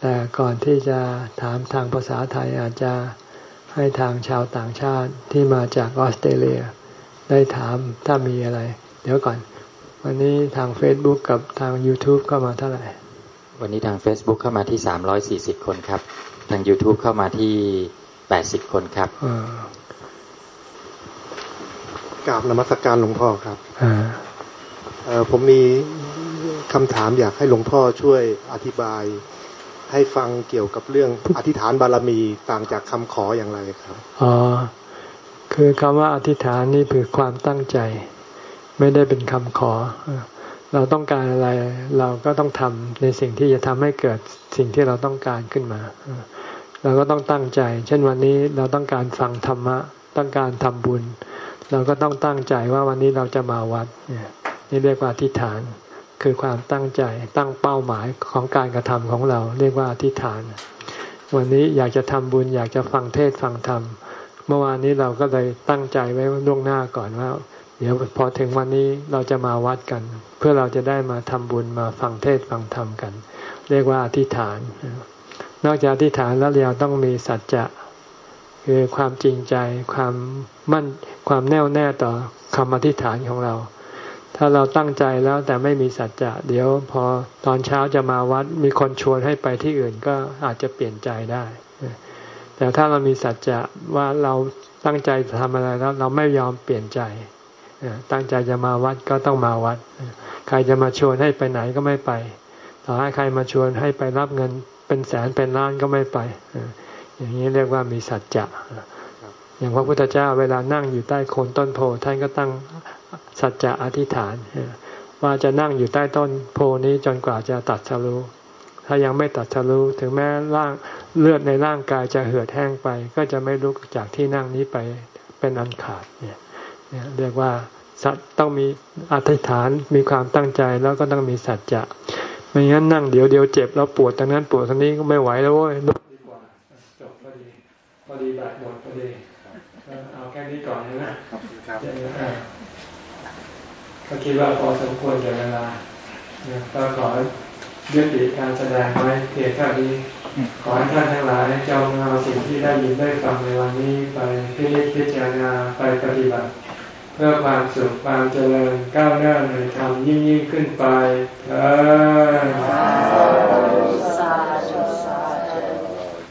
แต่ก่อนที่จะถามทางภาษาไทยอาจจะให้ทางชาวต่างชาติที่มาจากออสเตรเลีย ได้ถามถ้ามีอะไร เดี๋ยวก่อน วันนี้ทาง Facebook กับทาง YouTube เข้ามาเท่าไหร่ วันนี้ทาง Facebook เข้ามาที่สามร้อยสี่สิบคนครับ ทาง YouTube เข้ามาที่แปดสิบคนครับ กราบนมัสกการหลวงพ่อครับผมมีคำถามอยากให้หลวงพ่อช่วยอธิบาย ให้ฟังเกี่ยวกับเรื่องอธิษฐานบารมีต่างจากคำขออย่างไรครับอ๋อคือคำว่าอธิษฐานนี่คือความตั้งใจ ไม่ได้เป็นคำขอ เราต้องการอะไรเราก็ต้องทำในสิ่งที่จะทำให้เกิดสิ่งที่เราต้องการขึ้นมา เราก็ต้องตั้งใจ เช่นวันนี้เราต้องการฟังธรรมะ ต้องการทำบุญ เราก็ต้องตั้งใจว่าวันนี้เราจะมาวัดนี่เรียกว่าอธิษฐาน คือความตั้งใจตั้งเป้าหมายของการกระทำของเรา เรียกว่าอธิษฐาน วันนี้อยากจะทำบุญ อยากจะฟังเทศฟังธรรมเมื่อวานนี้เราก็เลยตั้งใจไว้ล่วงหน้าก่อนว่า เดี๋ยวพอถึงวันนี้เราจะมาวัดกัน เพื่อเราจะได้มาทำบุญมาฟังเทศฟังธรรมกัน เรียกว่าอธิษฐานนอกจากอธิษฐานแล้วเราต้องมีสัจจะ คือความจริงใจความมั่นความแน่วแน่ต่อคำอธิษฐานของเรา ถ้าเราตั้งใจแล้วแต่ไม่มีสัจจะเดี๋ยวพอตอนเช้าจะมาวัดมีคนชวนให้ไปที่อื่นก็อาจจะเปลี่ยนใจได้ แต่ถ้าเรามีสัจจะว่าเราตั้งใจจะทำอะไรแล้วเราไม่ยอมเปลี่ยนใจตั้งใจจะมาวัดก็ต้องมาวัด ใครจะมาชวนให้ไปไหนก็ไม่ไป ต่อให้ใครมาชวนให้ไปรับเงินเป็นแสนเป็นล้านก็ไม่ไป อย่างนี้เรียกว่ามีสัจจะอย่างพระพุทธเจ้าเวลานั่งอยู่ใต้โคนต้นโพท่านก็ตั้งสัจจะอธิษฐาน ว่าจะนั่งอยู่ใต้ต้นโพนี้จนกว่าจะตัดสรู้ถ้ายังไม่ตัดสรู้ถึงแม้ร่างเลือดในร่างกายจะเหือดแห้งไป ก็จะไม่ลุกจากที่นั่งนี้ไปเป็นอันขาดเนี่ยเรียกว่าสัตต้องมีอธิษฐานมีความตั้งใจแล้วก็ต้องมีสัจจะไม่งั้นนั่งเดี๋ยวเดียวเจ็บแล้วปวดตรงนั้นปวดตรงนี้ก็ไม่ไหวแล้วเว้ยลุกดีกว่าจบ พอดีอดีแบบหมดพอดีเอาแค่นี้ก่อนนะก็คิดว่าพอสมควรแก่เวลาก็ขอยุติการแสดงไว้เพียงเท่านี้ ขอให้ท่านทั้งหลายจงเอาสิ่งที่ได้ยินได้ฟังในวันนี้ไปพิจิตพิจารณาไปปฏิบัติ เพื่อความสุขความเจริญก้าวหน้าในธรรมยิ่งยิ่งขึ้นไปเออ